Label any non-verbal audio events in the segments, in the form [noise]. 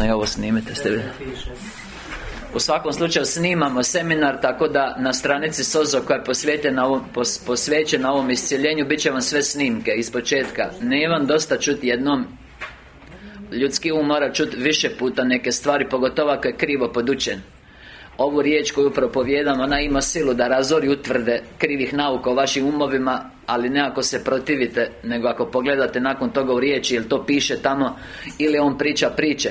sam ja ovo snimite, ste vidjeli? U svakom slučaju snimamo seminar Tako da na stranici Sozo koja je posvećena ovom, posvećena ovom iscjeljenju Bit će vam sve snimke iz početka. Nije vam dosta čuti jednom. Ljudski um mora čuti više puta neke stvari Pogotovo ako je krivo podučen. Ovu riječ koju propovijedam Ona ima silu da razori utvrde Krivih nauka u vašim umovima Ali ne ako se protivite Nego ako pogledate nakon toga u riječi Jel to piše tamo Ili on priča priče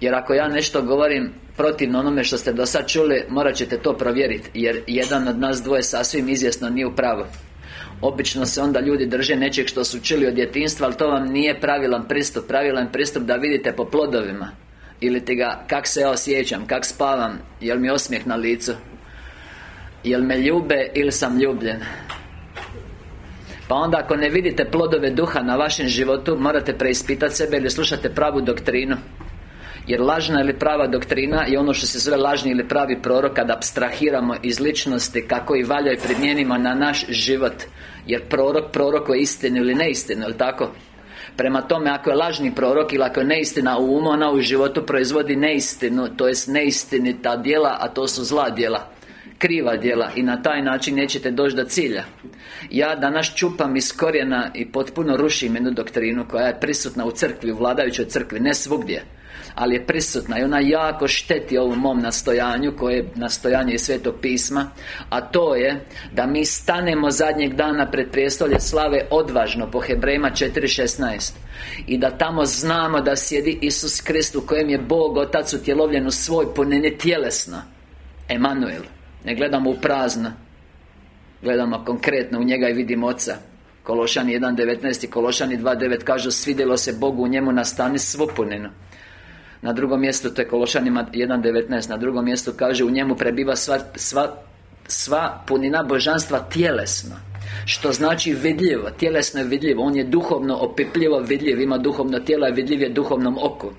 jer ako ja nešto govorim protivno onome što ste do sad čuli Morat ćete to provjeriti Jer jedan od nas dvoje sasvim izvjesno nije u pravu. Obično se onda ljudi drže nečeg što su čuli od djetinstva Ali to vam nije pravilan pristup. Pravilan pristup da vidite po plodovima. Ili ti ga, kak se ja osjećam, kak spavam Jel mi osmijeh na licu? Jel me ljube ili sam ljubljen? Pa onda ako ne vidite plodove duha na vašem životu Morate preispitati sebe ili slušate pravu doktrinu jer lažna ili prava doktrina je ono što se zove lažni ili pravi prorok Kada abstrahiramo iz ličnosti Kako i valja i primjenimo na naš život. Jer prorok prorokuje istinu ili neistinu, jel tako? Prema tome, ako je lažni prorok ili ako je neistina u umu Ona u životu proizvodi neistinu To jest neistinita djela, a to su zla djela kriva djela i na taj način nećete doći do cilja. Ja danas čupam iz korijena i potpuno rušim jednu doktrinu koja je prisutna u crkvi, u vladajućoj crkvi, ne svugdje ali je prisutna i ona jako šteti ovom mom nastojanju koje je nastojanje Svetog pisma a to je da mi stanemo zadnjeg dana pred prijestolje slave odvažno po Hebrejima 4.16 i da tamo znamo da sjedi Isus Krist u kojem je Bog Otac utjelovljen u svoj punini tjelesno. Emanuel. Ne gledamo u prazno. Gledamo konkretno u njega i vidimo Oca. Kološani 1.19 i Kološani 2.9 kažu Svidjelo se Bogu u njemu nastani svu puninu na drugom mjestu, to je Kološanima 1.19 Na drugom mjestu kaže U njemu prebiva sva, sva, sva punina božanstva tjelesno Što znači vidljivo Tjelesno je vidljivo On je duhovno opipljivo vidljiv Ima duhovno tijelo i vidljiv je duhovnom oku.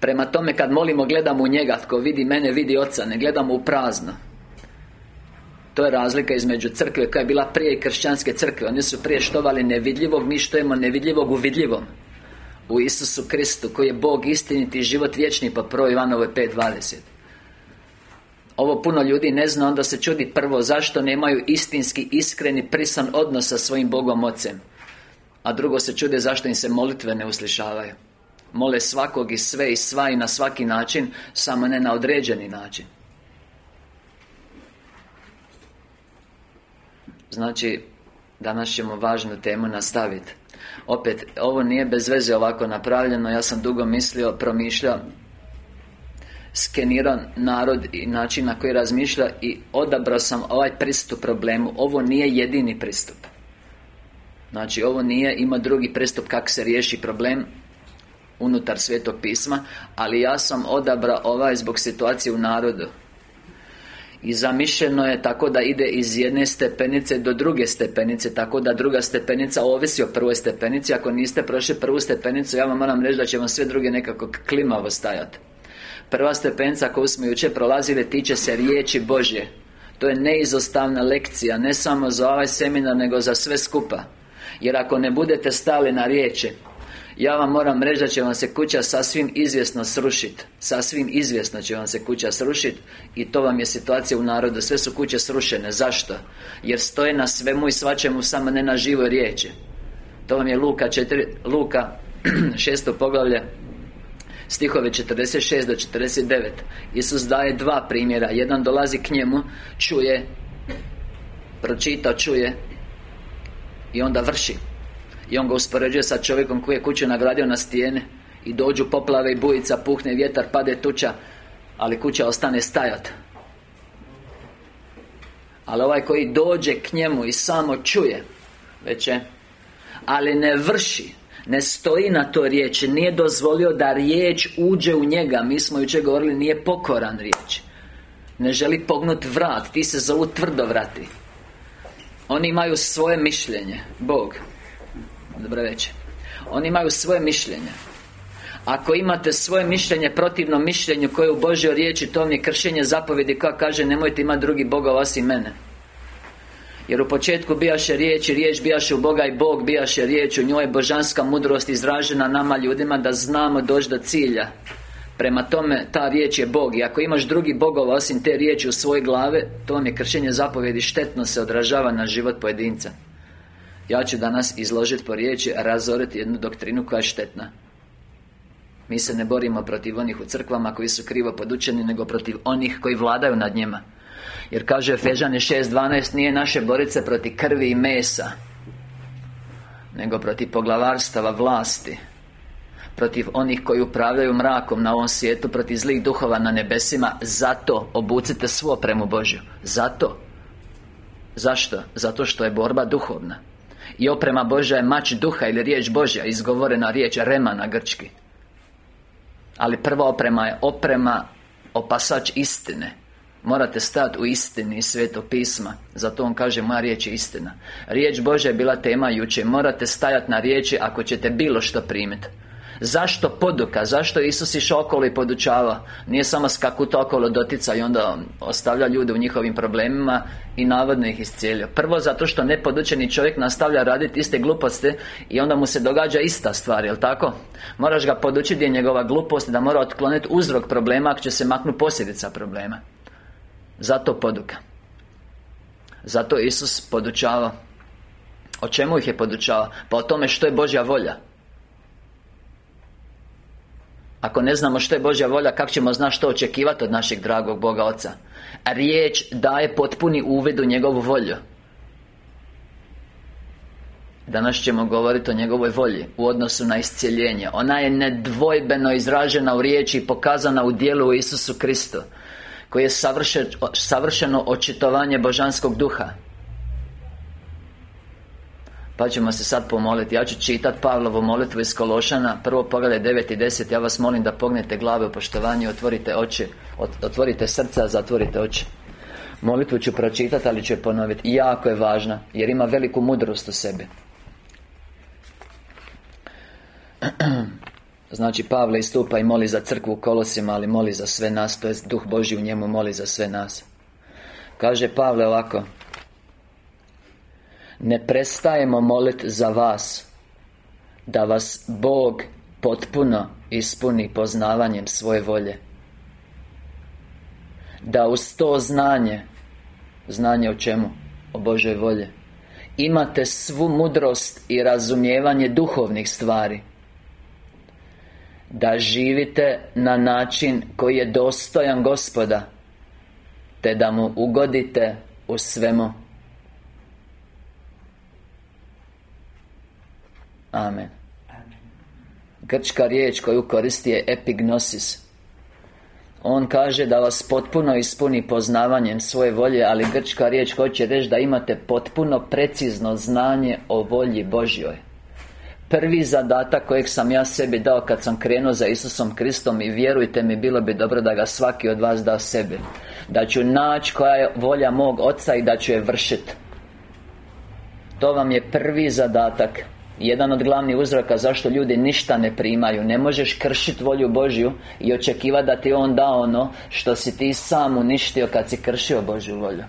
Prema tome kad molimo gledamo u njega Tko vidi mene vidi oca Ne gledamo u prazno. To je razlika između crkve koja je bila prije kršćanske crkve Oni su prije štovali nevidljivog Mi štojemo nevidljivog u vidljivom u Isusu Kristu koji je Bog istiniti život vječni po prvoj Ivanovoj 5.20 ovo puno ljudi ne zna, onda se čudi prvo zašto nemaju istinski, iskreni, prisan odnos sa svojim Bogom Ocem? A drugo se čude zašto im se molitve ne uslišavaju? Mole svakog i sve i sva i na svaki način, samo ne na određeni način. Znači, danas ćemo važnu temu nastaviti opet, ovo nije bez veze ovako napravljeno. Ja sam dugo mislio, promišljao Skenirao narod i način na koji razmišlja I odabrao sam ovaj pristup problemu. Ovo nije jedini pristup. Znači, ovo nije, ima drugi pristup kako se riješi problem Unutar Svetog pisma Ali ja sam odabrao ovaj zbog situacije u narodu i zamišljeno je tako da ide iz jedne stepenice do druge stepenice Tako da druga stepenica ovisi o prvoj stepenici. Ako niste prošli prvu stepenicu Ja vam moram reći da će vam sve druge nekako klimavo stajati Prva stepenica koju smo jučer prolazili tiče se riječi Božje. To je neizostavna lekcija Ne samo za ovaj seminar nego za sve skupa. Jer ako ne budete stali na riječi ja vam moram reći da će vam se kuća sasvim izvjesno srušiti Sasvim izvjesno će vam se kuća srušiti I to vam je situacija u narodu. Sve su kuće srušene. Zašto? Jer stoje na svemu i svačemu Samo ne na živoj riječi. To vam je Luka 4, Luka [clears throat] šesto poglavlje Stihove 46 do 49 Isus daje dva primjera. Jedan dolazi k njemu Čuje Pročita, čuje I onda vrši i on ga uspoređuje sa čovjekom koji je kuću nagradio na stijene. I dođu poplave i bujica, puhne vjetar, pade tuča Ali kuća ostane stajat. Ali ovaj koji dođe k njemu i samo čuje Već Ali ne vrši ne stoji na to riječi Nije dozvolio da riječ uđe u njega. Mi smo jučer govorili Nije pokoran riječ. Ne želi pognut vrat Ti se zovu tvrdovrati. Oni imaju svoje mišljenje Bog dobro večer. Oni imaju svoje mišljenje. Ako imate svoje mišljenje protivno mišljenju koje je u Božjoj riječi To vam je kršenje zapovjedi koja kaže Nemojte imati drugi Boga osim mene. Jer u početku bijaše riječ i riječ bijaše u Boga i Bog bijaše riječ U njoj je božanska mudrost izražena nama ljudima Da znamo doći do cilja. Prema tome, ta riječ je Bog. I ako imaš drugi bogova osim te riječi u svoje glave To vam je kršenje zapovjedi Štetno se odražava na život pojedinca Ja ću danas izložiti po riječi Razoriti jednu doktrinu koja je štetna. Mi se ne borimo protiv onih u crkvama Koji su krivo podučeni Nego protiv onih koji vladaju nad njima. Jer kaže Efežani 6.12 Nije naše borice protiv krvi i mesa Nego protiv poglavarstava vlasti Protiv onih koji upravljaju mrakom na ovom svijetu Protiv zlih duhova na nebesima. Zato obucite svo premu Božju. Zato. Zašto? Zato što je borba duhovna I oprema Božja je mač duha ili riječ Božja Izgovorena riječ rema na grčki. Ali prva oprema je oprema Opasač istine. Morate stati u istini Svetog pisma Zato on kaže moja riječ je istina. Riječ Božja je bila tema jučer. Morate stajati na riječi ako ćete bilo što primiti Zašto poduka? Zašto Isus išao okolo i podučava? Nije samo skakuta okolo dotica i onda ostavlja ljude u njihovim problemima I navodno ih iscijelio Prvo zato što nepodučeni čovjek nastavlja raditi iste gluposti I onda mu se događa ista stvar, jel tako? Moraš ga podučiti je njegova glupost Da mora otkloniti uzrok problema Ako će se maknu posljedica problema zato poduka Zato Isus podučava O čemu ih je podučava? Pa o tome što je Božja volja Ako ne znamo što je Božja volja Kako ćemo znati što očekivati od našeg dragog Boga Oca? Riječ daje potpuni uvid u njegovu volju. Danas ćemo govoriti o njegovoj volji U odnosu na iscijeljenje. Ona je nedvojbeno izražena u riječi I pokazana u dijelu u Isusu Kristu koji je savršeno očitovanje božanskog duha pa ćemo se sad pomoliti. Ja ću čitati Pavlovu molitvu iz Kološana. Prvo poglede 9 i 10 Ja vas molim da pognete glave u poštovanju Otvorite oči. Otvorite srca, zatvorite oči. Molitvu ću pročitati, ali ću je ponoviti Jako je važna Jer ima veliku mudrost u sebi. [clears throat] Znači Pavle istupa i moli za crkvu u kolosima Ali moli za sve nas To je duh Boži u njemu moli za sve nas. Kaže Pavle ovako Ne prestajemo moliti za vas Da vas Bog potpuno ispuni poznavanjem svoje volje. Da uz to znanje Znanje o čemu? O Božoj volje Imate svu mudrost i razumijevanje duhovnih stvari. Da živite na način koji je dostojan gospoda Te da mu ugodite u svemu Amen. Grčka riječ koju koristi je epignosis. On kaže da vas potpuno ispuni poznavanjem svoje volje Ali grčka riječ hoće reći da imate potpuno precizno znanje o volji Božjoj. Prvi zadatak kojeg sam ja sebi dao kad sam krenuo za Isusom Kristom I vjerujte mi, bilo bi dobro da ga svaki od vas da sebi. Da ću naći koja je volja mog Oca i da ću je vršiti To vam je prvi zadatak jedan od glavnih uzroka zašto ljudi ništa ne primaju Ne možeš kršiti volju Božju I očekivati da ti On da ono Što si ti sam uništio kad si kršio Božju volju.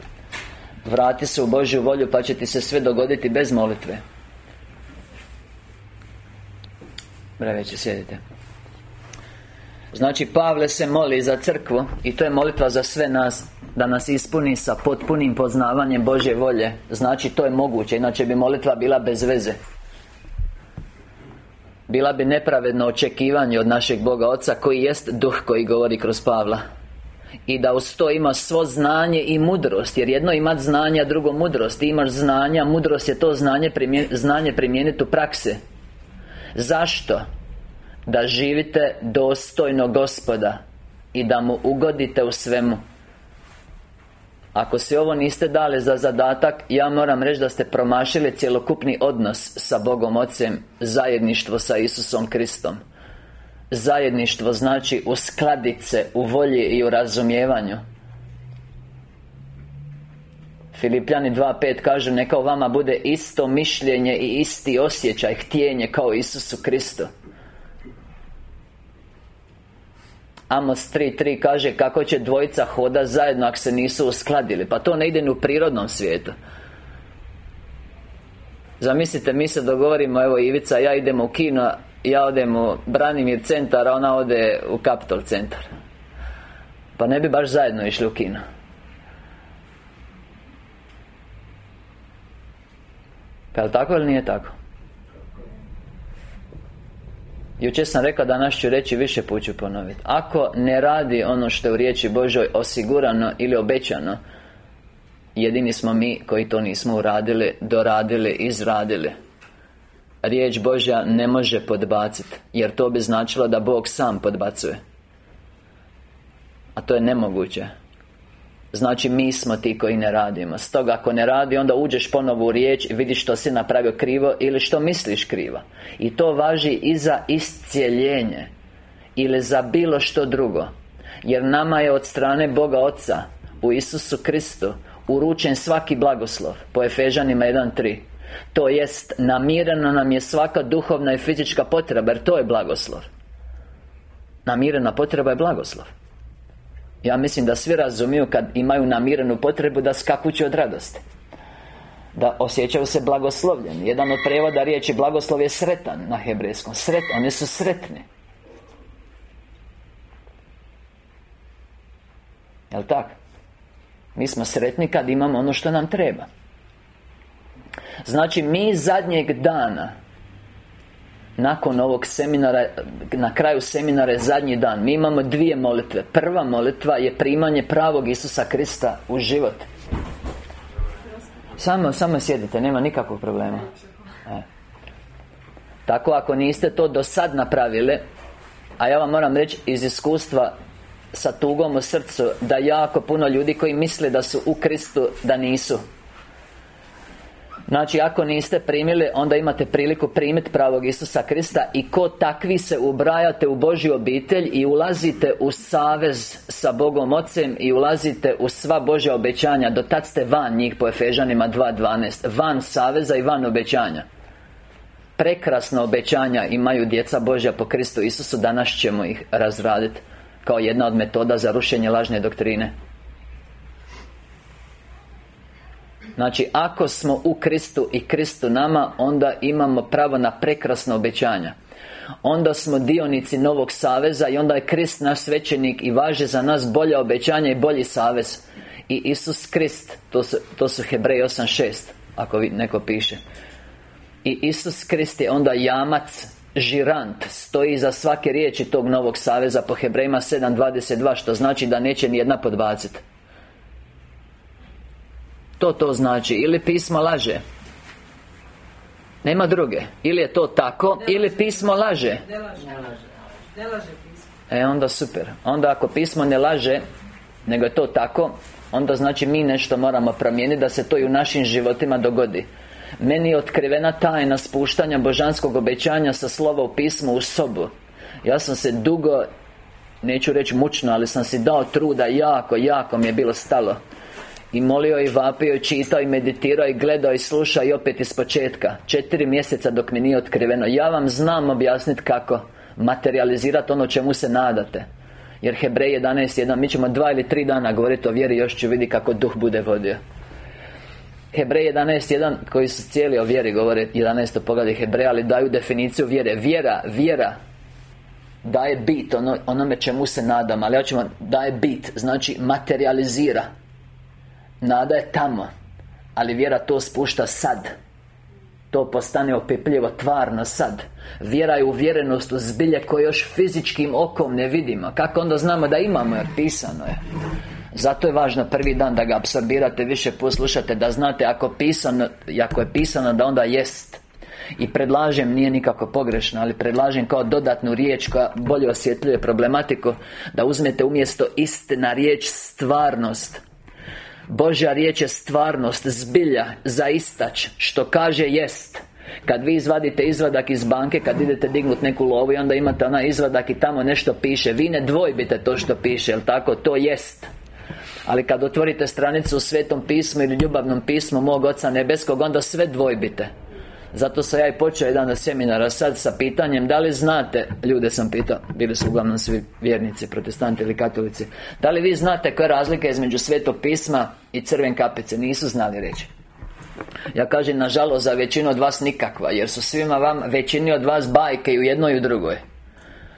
Vrati se u Božju volju pa će ti se sve dogoditi bez molitve. Breveći, sjedite. Znači, Pavle se moli za crkvu I to je molitva za sve nas Da nas ispuni sa potpunim poznavanjem Božje volje. Znači, to je moguće Inače bi molitva bila bez veze Bila bi nepravedno očekivanje od našeg Boga Oca Koji jest duh koji govori kroz Pavla. I da uz to ima svo znanje i mudrost Jer jedno ima znanje, a drugo mudrost. Ti imaš znanja, mudrost je to znanje, znanje primijeniti u praksi. Zašto? Da živite dostojno gospoda I da mu ugodite u svemu Ako si ovo niste dali za zadatak Ja moram reći da ste promašili cjelokupni odnos sa Bogom Ocem Zajedništvo sa Isusom Kristom. Zajedništvo znači uskladiti se u volji i u razumijevanju. Filipljani 2.5 kaže Neka u vama bude isto mišljenje i isti osjećaj Htjenje kao Isusu Kristu Amos 3.3 kaže kako će dvojica hoda zajedno ako se nisu uskladili. Pa to ne ide u prirodnom svijetu. Zamislite, mi se dogovorimo, evo Ivica, ja idemo u kino Ja odem u Branimir centar, a ona ode u Capitol centar. Pa ne bi baš zajedno išli u kino. Pa je tako ili nije tako? Jučer sam rekao, danas ću reći, više put ću ponoviti Ako ne radi ono što je u riječi Božoj osigurano ili obećano Jedini smo mi koji to nismo uradili, doradili, izradili. Riječ Božja ne može podbaciti Jer to bi značilo da Bog sam podbacuje. A to je nemoguće Znači mi smo ti koji ne radimo. Stoga ako ne radi onda uđeš ponovo u riječ I vidiš što si napravio krivo Ili što misliš krivo. I to važi i za iscijeljenje Ili za bilo što drugo. Jer nama je od strane Boga Oca U Isusu Kristu Uručen svaki blagoslov Po Efežanima 1.3 To jest Namirena nam je svaka duhovna i fizička potreba Jer to je blagoslov. Namirena potreba je blagoslov ja mislim da svi razumiju kad imaju namirenu potrebu da skakuću od radosti. Da osjećaju se blagoslovljeni. Jedan od prevoda riječi blagoslov je sretan na hebrejskom. Sret, oni su sretni. Jel' tako? Mi smo sretni kad imamo ono što nam treba. Znači, mi zadnjeg dana nakon ovog seminara Na kraju seminara je zadnji dan. Mi imamo dvije molitve. Prva molitva je primanje pravog Isusa Krista u život. Samo, samo sjedite, nema nikakvog problema. E. Tako ako niste to do sad napravili A ja vam moram reći iz iskustva Sa tugom u srcu Da jako puno ljudi koji misle da su u Kristu Da nisu Znači, ako niste primili, onda imate priliku primiti pravog Isusa Krista I ko takvi se ubrajate u Božju obitelj I ulazite u savez sa Bogom Ocem I ulazite u sva Božja obećanja. Do tad ste van njih po Efežanima 2.12 Van saveza i van obećanja. Prekrasna obećanja imaju djeca Božja po Kristu Isusu. Danas ćemo ih razraditi Kao jedna od metoda za rušenje lažne doktrine Znači, ako smo u Kristu i Kristu nama Onda imamo pravo na prekrasna obećanja. Onda smo dionici Novog Saveza I onda je Krist naš svećenik I važe za nas bolja obećanja i bolji savez. I Isus Krist To su, to su Hebrej 8.6 Ako vi, neko piše. I Isus Krist je onda jamac Žirant Stoji za svake riječi tog Novog Saveza Po Hebrejima 7.22 Što znači da neće ni jedna podbaciti to to znači. Ili pismo laže. Nema druge. Ili je to tako Ili pismo laže. Ne laže. Ne laže pismo. E onda super. Onda ako pismo ne laže Nego je to tako Onda znači mi nešto moramo promijeniti Da se to i u našim životima dogodi. Meni je otkrivena tajna spuštanja božanskog obećanja Sa slova u pismu u sobu. Ja sam se dugo Neću reći mučno, ali sam si dao truda Jako, jako mi je bilo stalo i molio i vapio i čitao i meditirao i gledao i slušao i opet iz početka. Četiri mjeseca dok mi nije otkriveno. Ja vam znam objasniti kako Materializirati ono čemu se nadate. Jer Hebrej 11.1 Mi ćemo dva ili tri dana govoriti o vjeri Još ću vidjeti kako duh bude vodio. Hebrej 11.1 Koji su cijeli o vjeri govore 11. poglavlje Hebreja Ali daju definiciju vjere. Vjera, vjera Daje bit ono, onome čemu se nadam Ali ja ću daje bit Znači materializira Nada je tamo Ali vjera to spušta sad. To postane opipljivo tvarno sad. Vjera je uvjerenost u zbilje koje još fizičkim okom ne vidimo. Kako onda znamo da imamo jer pisano je? Zato je važno prvi dan da ga apsorbirate više poslušate Da znate ako pisano Ako je pisano da onda jest. I predlažem, nije nikako pogrešno Ali predlažem kao dodatnu riječ Koja bolje osjetljuje problematiku Da uzmete umjesto istina riječ stvarnost Božja riječ je stvarnost, zbilja, zaistać Što kaže jest. Kad vi izvadite izvadak iz banke Kad idete dignuti neku lovu I onda imate onaj izvadak i tamo nešto piše Vi ne dvojbite to što piše, jel tako? To jest. Ali kad otvorite stranicu u Svetom pismu ili ljubavnom pismu Mog Oca Nebeskog Onda sve dvojbite zato sam ja i počeo jedan seminara sad sa pitanjem Da li znate, ljude sam pitao Bili su uglavnom svi vjernici, protestanti ili katolici Da li vi znate koja je razlika između svetog pisma i crven kapice? Nisu znali reći Ja kažem, nažalost, za većinu od vas nikakva Jer su svima vam, većini od vas bajke u jednoj i u drugoj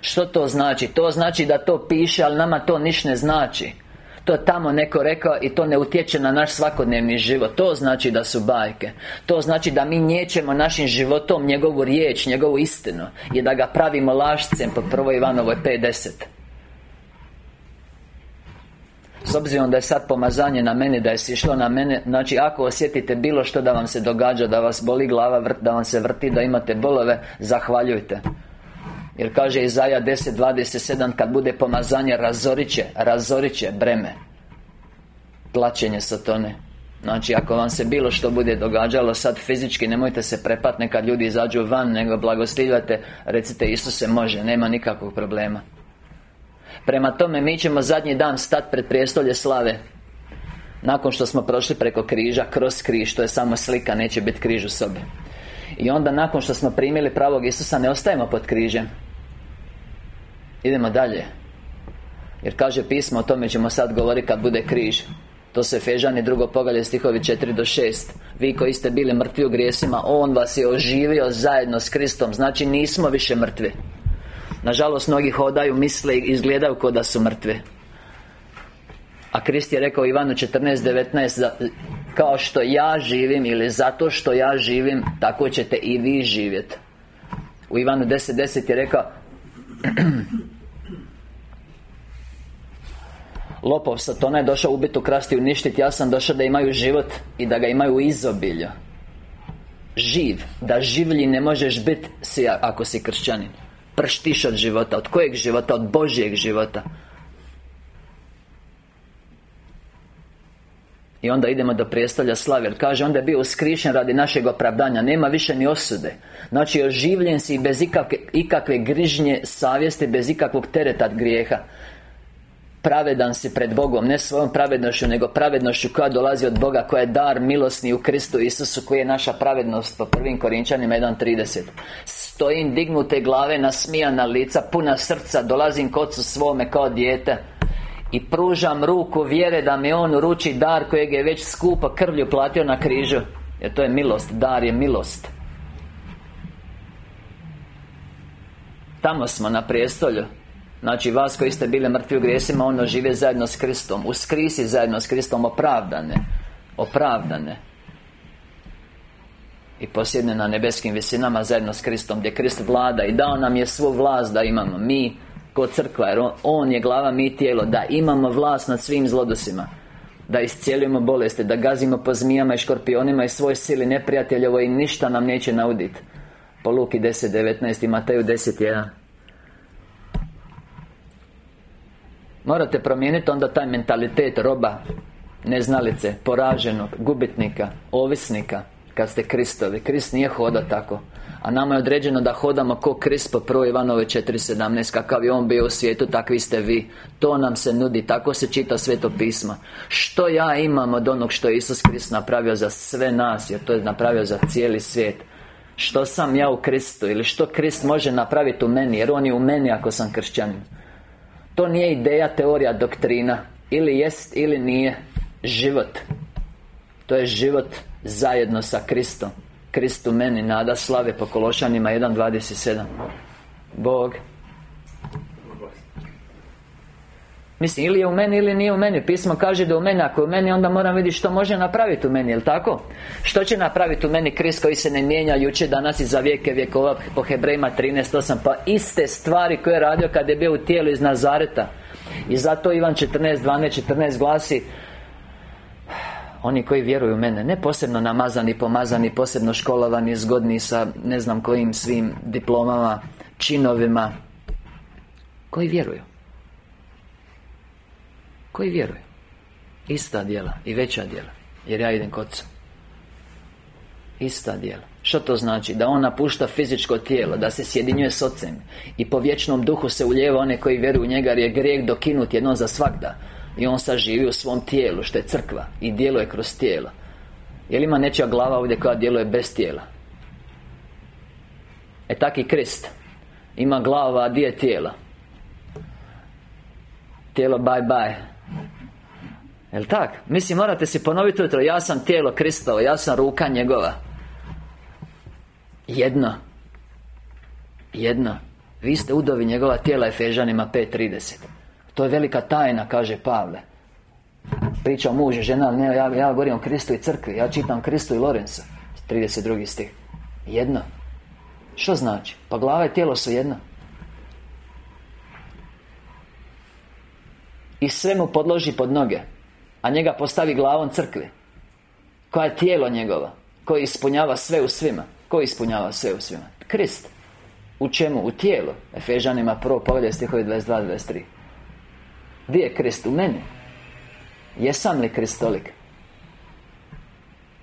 Što to znači? To znači da to piše, ali nama to niš ne znači to tamo neko rekao i to ne utječe na naš svakodnevni život. To znači da su bajke. To znači da mi njećemo našim životom njegovu riječ, njegovu istinu I da ga pravimo lašcem po prvoj Ivanovoj 50 s obzirom da je sad pomazanje na meni, da je sišlo na mene Znači, ako osjetite bilo što da vam se događa Da vas boli glava, da vam se vrti, da imate bolove Zahvaljujte jer kaže Izaja 10.27 Kad bude pomazanje razorit će Razorit će breme. Plaćenje satone. Znači, ako vam se bilo što bude događalo Sad fizički nemojte se prepatne Kad ljudi izađu van Nego blagostivljate Recite Isuse može, nema nikakvog problema. Prema tome, mi ćemo zadnji dan stati pred prijestolje slave. Nakon što smo prošli preko križa Kroz križ, to je samo slika Neće biti križ u sobi I onda nakon što smo primili pravog Isusa Ne ostajemo pod križem. Idemo dalje. Jer kaže pismo, o tome ćemo sad govoriti kad bude križ. To se Fežani drugo pogalje stihovi 4 do 6 Vi koji ste bili mrtvi u grijesima On vas je oživio zajedno s Kristom. Znači nismo više mrtvi. Nažalost, mnogi hodaju, misle i izgledaju kao da su mrtvi A Krist je rekao Ivanu 14.19 Kao što ja živim ili zato što ja živim Tako ćete i vi živjeti U Ivanu 10.10 10 je rekao [clears throat] Lopov Satona je došao ubiti, ukrasti, uništiti Ja sam došao da imaju život I da ga imaju u izobilju. Živ Da življi ne možeš biti si ako si kršćanin. Prštiš od života Od kojeg života? Od Božjeg života I onda idemo do prijestolja slave Jer kaže, onda je bio uskrišen radi našeg opravdanja. Nema više ni osude. Znači, oživljen si bez ikakve, ikakve grižnje savjesti Bez ikakvog tereta grijeha. Pravedan si pred Bogom Ne svojom pravednošću Nego pravednošću koja dolazi od Boga Koja je dar milosni u Kristu Isusu Koji je naša pravednost Po prvim Korinčanima 1.30 Stojim dignute glave Nasmijana lica Puna srca Dolazim su svome kao dijete i pružam ruku vjere da mi On uruči dar kojeg je već skupo krvlju platio na križu. Jer to je milost, dar je milost. Tamo smo na prijestolju. Znači vas koji ste bili mrtvi u grijesima Ono žive zajedno s Kristom. Uskrisi zajedno s Kristom opravdane. Opravdane. I posjedne na nebeskim visinama zajedno s Kristom Gdje Krist vlada. I dao nam je svu vlast da imamo. Mi Kod crkva Jer on, je glava, mi tijelo. Da imamo vlast nad svim zlodosima. Da iscijelimo bolesti Da gazimo po zmijama i škorpionima I svoj sili neprijateljovo I ništa nam neće nauditi Po Luki 10.19 i Mateju 10.1 Morate promijeniti onda taj mentalitet roba Neznalice, poraženog, gubitnika, ovisnika Kad ste Kristovi. Krist nije hoda tako a nama je određeno da hodamo ko Krist po 1. Ivanove 4.17 Kakav je On bio u svijetu, takvi ste vi. To nam se nudi, tako se čita Sveto pisma Što ja imam od onog što je Isus Krist napravio za sve nas Jer to je napravio za cijeli svijet? Što sam ja u Kristu Ili što Krist može napraviti u meni Jer On je u meni ako sam kršćanin? To nije ideja, teorija, doktrina. Ili jest, ili nije. Život. To je život zajedno sa Kristom Kristu meni nada slave po Kološanima 1.27 Bog. Mislim, ili je u meni ili nije u meni. Pismo kaže da u meni, ako je u meni Onda moram vidjeti što može napraviti u meni, jel tako? Što će napraviti u meni Krist koji se ne mijenja jučer, danas i za vijeke vjekova Po Hebrejima 13.8 Pa iste stvari koje je radio kad je bio u tijelu iz Nazareta. I zato Ivan 14.12, 14 glasi oni koji vjeruju u mene Ne posebno namazani, pomazani, posebno školovani, zgodni sa ne znam kojim svim diplomama Činovima. Koji vjeruju? Koji vjeruju? Ista djela i veća djela Jer ja idem kod Ista djela. Što to znači? Da on napušta fizičko tijelo Da se sjedinjuje s ocem I po vječnom duhu se uljeva one koji vjeruju u njega Jer je grijeh dokinut jednom za svakda i on sad živi u svom tijelu, što je crkva I djeluje kroz tijelo Jel ima nečija glava ovdje koja djeluje bez tijela? E tak i Krist. Ima glava, a di je tijelo? Tijelo bye bye. Jel tak? Mislim, morate si ponoviti jutro Ja sam tijelo Kristovo, ja sam ruka njegova. Jedno. Jedno. Vi ste udovi njegova tijela Efežanima 5.30 To je velika tajna, kaže Pavle Priča o muže, žena, ne, ja, ja govorim o Kristu i crkvi Ja čitam Kristu i Lorenza 32. stih Jedno Što znači? Pa glava i tijelo su jedno I sve mu podloži pod noge A njega postavi glavom crkve Koja je tijelo njegova Koji ispunjava sve u svima Koji ispunjava sve u svima? Krist U čemu? U tijelu Efežanima prvo pogled stihovi 22-23 Gdje je Krist? U meni. Jesam li kristolik?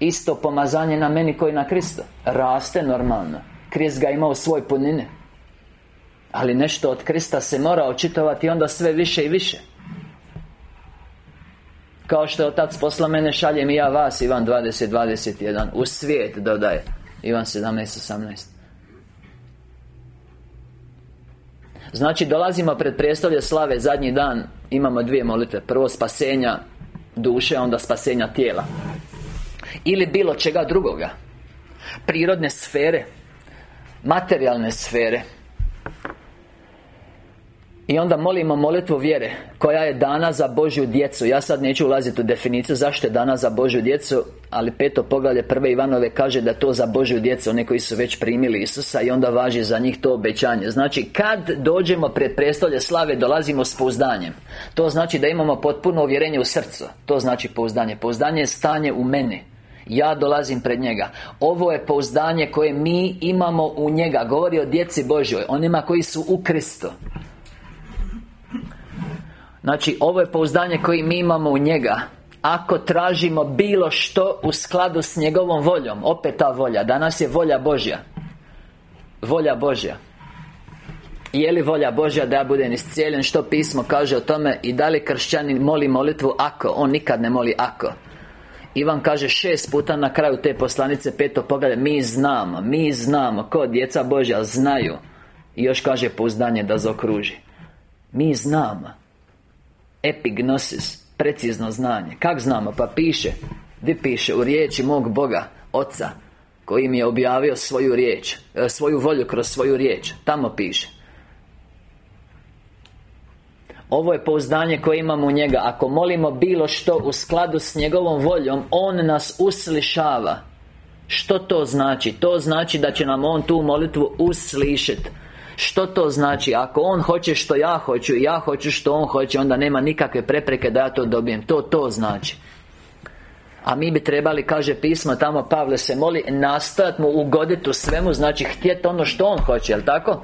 Isto pomazanje na meni koji na Kristo Raste normalno. Krist ga ima u svoj punine Ali nešto od Krista se mora očitovati onda sve više i više. Kao što je Otac posla mene šaljem i ja vas Ivan 20.21 U svijet dodaje. Ivan 17.18 Znači dolazimo pred prijestolje slave zadnji dan Imamo dvije molitve. Prvo spasenja duše, onda spasenja tijela. Ili bilo čega drugoga. Prirodne sfere Materijalne sfere i onda molimo molitvu vjere Koja je dana za Božju djecu. Ja sad neću ulaziti u definiciju zašto je dana za Božju djecu Ali peto poglavlje prve Ivanove kaže da to za Božju djecu Oni koji su već primili Isusa I onda važi za njih to obećanje. Znači kad dođemo pred prestolje slave Dolazimo s pouzdanjem. To znači da imamo potpuno uvjerenje u srcu. To znači pouzdanje. Pouzdanje je stanje u meni. Ja dolazim pred njega. Ovo je pouzdanje koje mi imamo u njega. Govori o djeci Božjoj Onima koji su u Kristu Znači, ovo je pouzdanje koje mi imamo u njega. Ako tražimo bilo što u skladu s njegovom voljom Opet ta volja. Danas je volja Božja. Volja Božja. Je li volja Božja da ja budem iscijeljen? Što pismo kaže o tome? I da li kršćanin moli molitvu ako? On nikad ne moli ako. Ivan kaže šest puta na kraju te poslanice Peto poglede Mi znamo, mi znamo Ko djeca Božja znaju. I još kaže pouzdanje da zaokruži. Mi znamo Epignosis Precizno znanje Kak znamo? Pa piše Gdje piše? U riječi mog Boga Oca Koji mi je objavio svoju riječ e, Svoju volju kroz svoju riječ Tamo piše ovo je pouzdanje koje imamo u njega Ako molimo bilo što u skladu s njegovom voljom On nas uslišava Što to znači? To znači da će nam On tu molitvu uslišiti što to znači? Ako on hoće što ja hoću ja hoću što on hoće Onda nema nikakve prepreke da ja to dobijem To to znači a mi bi trebali, kaže pismo tamo Pavle se moli Nastojat mu ugoditi u svemu Znači htjeti ono što on hoće, jel tako?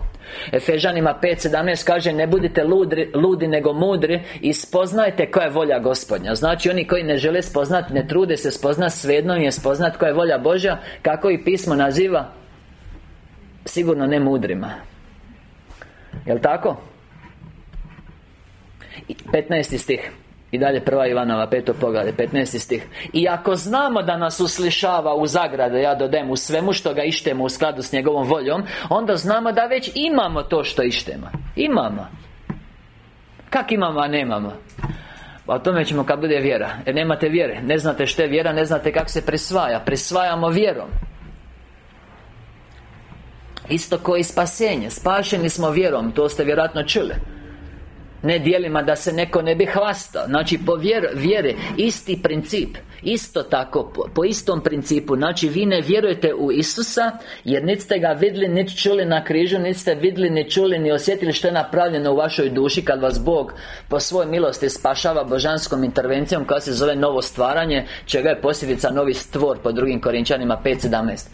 Efežanima 5.17 kaže Ne budite ludri, ludi nego mudri I spoznajte koja je volja gospodnja Znači oni koji ne žele spoznati Ne trude se spoznati Svejedno je spoznati koja je volja Božja Kako i pismo naziva Sigurno ne mudrima Jel' tako? 15. stih i dalje prva Ivanova, peto poglavlje, 15. stih I ako znamo da nas uslišava u zagrade Ja dodajem u svemu što ga ištemo u skladu s njegovom voljom Onda znamo da već imamo to što ištemo Imamo Kak imamo, a nemamo? Pa o tome ćemo kad bude vjera Jer nemate vjere Ne znate što je vjera, ne znate kako se prisvaja Prisvajamo vjerom Isto koji spasenje. Spašeni smo vjerom To ste vjerojatno čuli. Ne dijelima da se neko ne bi hvastao. Znači po vjer, vjere Isti princip. Isto tako po, po, istom principu. Znači vi ne vjerujete u Isusa Jer niti ste ga vidjeli, niti čuli na križu Niti ste vidjeli, ni čuli, ni osjetili što je napravljeno u vašoj duši Kad vas Bog po svojoj milosti spašava božanskom intervencijom Koja se zove novo stvaranje Čega je posljedica novi stvor Po drugim Korinčanima 5.17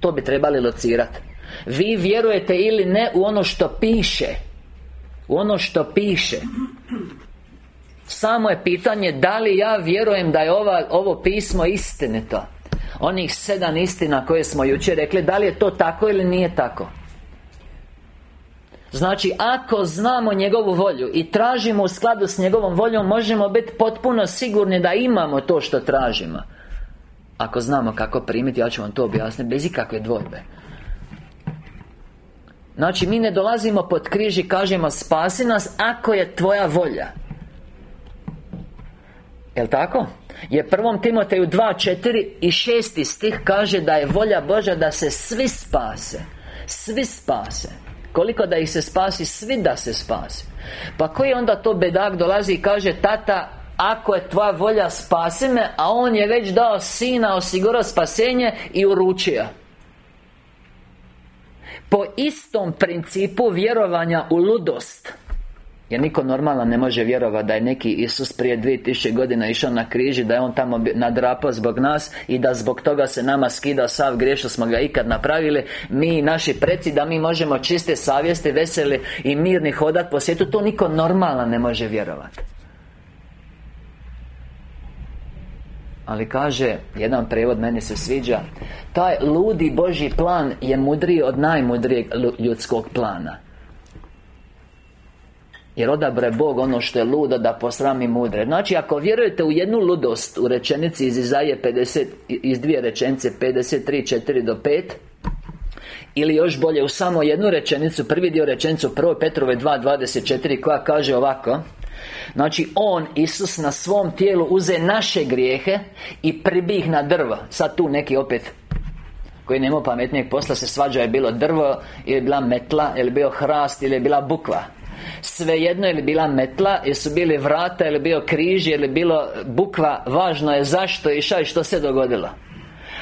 To bi trebali locirati vi vjerujete ili ne u ono što piše. U ono što piše. Samo je pitanje da li ja vjerujem da je ova, ovo pismo istinito. Onih sedam istina koje smo jučer rekli Da li je to tako ili nije tako. Znači, ako znamo njegovu volju I tražimo u skladu s njegovom voljom Možemo biti potpuno sigurni da imamo to što tražimo. Ako znamo kako primiti Ja ću vam to objasniti bez ikakve dvojbe Znači, mi ne dolazimo pod križ i kažemo Spasi nas ako je Tvoja volja. Jel' tako? Je prvom Timoteju 2, 4 i 6 stih kaže da je volja Božja da se svi spase. Svi spase. Koliko da ih se spasi, svi da se spasi Pa koji onda to bedak dolazi i kaže Tata, ako je tvoja volja spasi me A on je već dao sina, osigurao spasenje i uručio Po istom principu vjerovanja u ludost. Jer niko normalno ne može vjerovati da je neki Isus prije 2000 godina išao na križi Da je On tamo nadrapao zbog nas I da zbog toga se nama skida sav griješ što smo ga ikad napravili. Mi i naši preci da mi možemo čiste savjesti, veseli i mirni hodati po svijetu To niko normalno ne može vjerovati Ali kaže, jedan prevod meni se sviđa Taj ludi Božji plan je mudriji od najmudrijeg ljudskog plana jer odabre Bog ono što je ludo da posrami mudre Znači ako vjerujete u jednu ludost U rečenici iz Izaije 50 Iz dvije rečenice 53, 4 do 5 ili još bolje u samo jednu rečenicu Prvi dio rečenicu 1. Petrove 2.24 Koja kaže ovako Znači On, Isus na svom tijelu uze naše grijehe I pribih na drvo. Sad tu neki opet koji nema pametnijeg posla se svađa je bilo drvo ili bila metla ili bio hrast ili je bila bukva. Svejedno je li bila metla, jesu bili vrata, ili bio križ, ili bilo bukva Važno je zašto je išao i što se dogodilo.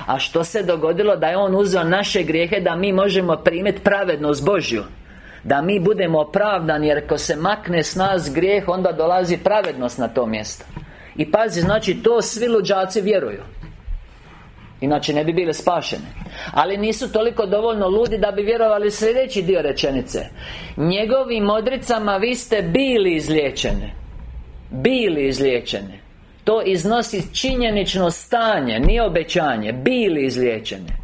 A što se dogodilo da je On uzeo naše grijehe Da mi možemo primiti pravednost Božju Da mi budemo opravdani Jer ako se makne s nas grijeh Onda dolazi pravednost na to mjesto. I pazi, znači to svi luđaci vjeruju. Inače ne bi bile spašene Ali nisu toliko dovoljno ludi da bi vjerovali sljedeći dio rečenice. Njegovim modricama vi ste bili izliječene Bili izliječene To iznosi činjenično stanje, nije obećanje. Bili izliječene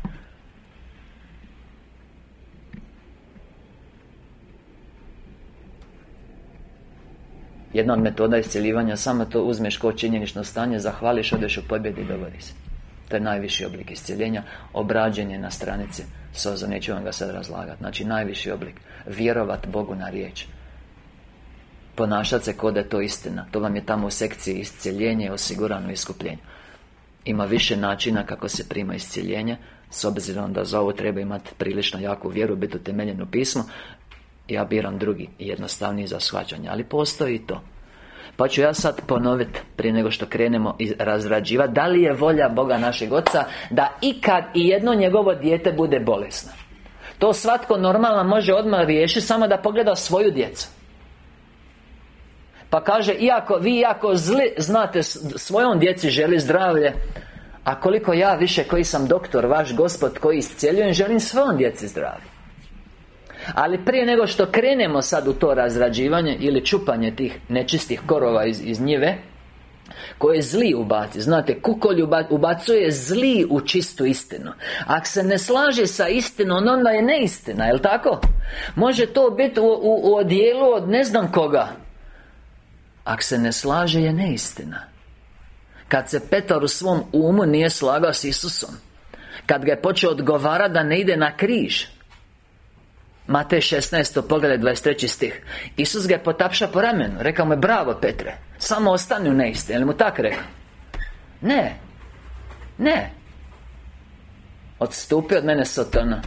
Jedna od metoda iscjeljivanja Samo to uzmeš kao činjenično stanje Zahvališ, odeš u pobjedi i dogodi se. To je najviši oblik iscjeljenja Obrađenje na stranici Soza, neću vam ga sad razlagati Znači najviši oblik Vjerovat Bogu na riječ. Ponašati se kod je to istina. To vam je tamo u sekciji iscjeljenje Osigurano iskupljenje. Ima više načina kako se prima iscjeljenje S obzirom da za ovo treba imati prilično jaku vjeru Biti utemeljeno pismo Ja biram drugi jednostavniji za shvaćanje Ali postoji i to. Pa ću ja sad ponoviti prije nego što krenemo razrađivati Da li je volja Boga našeg Oca Da ikad i jedno njegovo dijete bude bolesno. To svatko normalno može odmah riješiti Samo da pogleda svoju djecu. Pa kaže, iako vi jako zli znate svojom djeci želi zdravlje A koliko ja više koji sam doktor, vaš gospod koji iscijeljujem Želim svojom djeci zdravlje ali prije nego što krenemo sad u to razrađivanje Ili čupanje tih nečistih korova iz, iz njive koje zli ubaci. Znate, kukolj ubacuje zli u čistu istinu. Ako se ne slaže sa istinom, onda je neistina, jel tako? Može to biti u, u, u odijelu od ne znam koga. Ako se ne slaže je neistina. Kad se Petar u svom umu nije slagao s Isusom Kad ga je počeo odgovarati da ne ide na križ Matej 16. pogledaj 23. stih Isus ga je potapša po ramenu Rekao mu je bravo Petre Samo ostani u neistini Je mu tak rekao? Ne Ne Odstupi od mene Sotona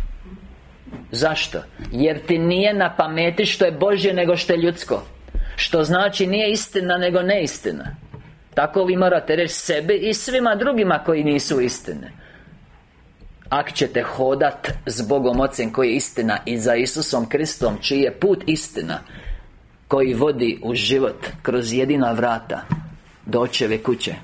Zašto? Jer ti nije na pameti što je Božje nego što je ljudsko Što znači nije istina nego neistina Tako vi morate reći sebi i svima drugima koji nisu istine Ak ćete hodat s Bogom Ocem koji je istina I za Isusom Kristom čiji je put istina Koji vodi u život kroz jedina vrata Do očeve kuće.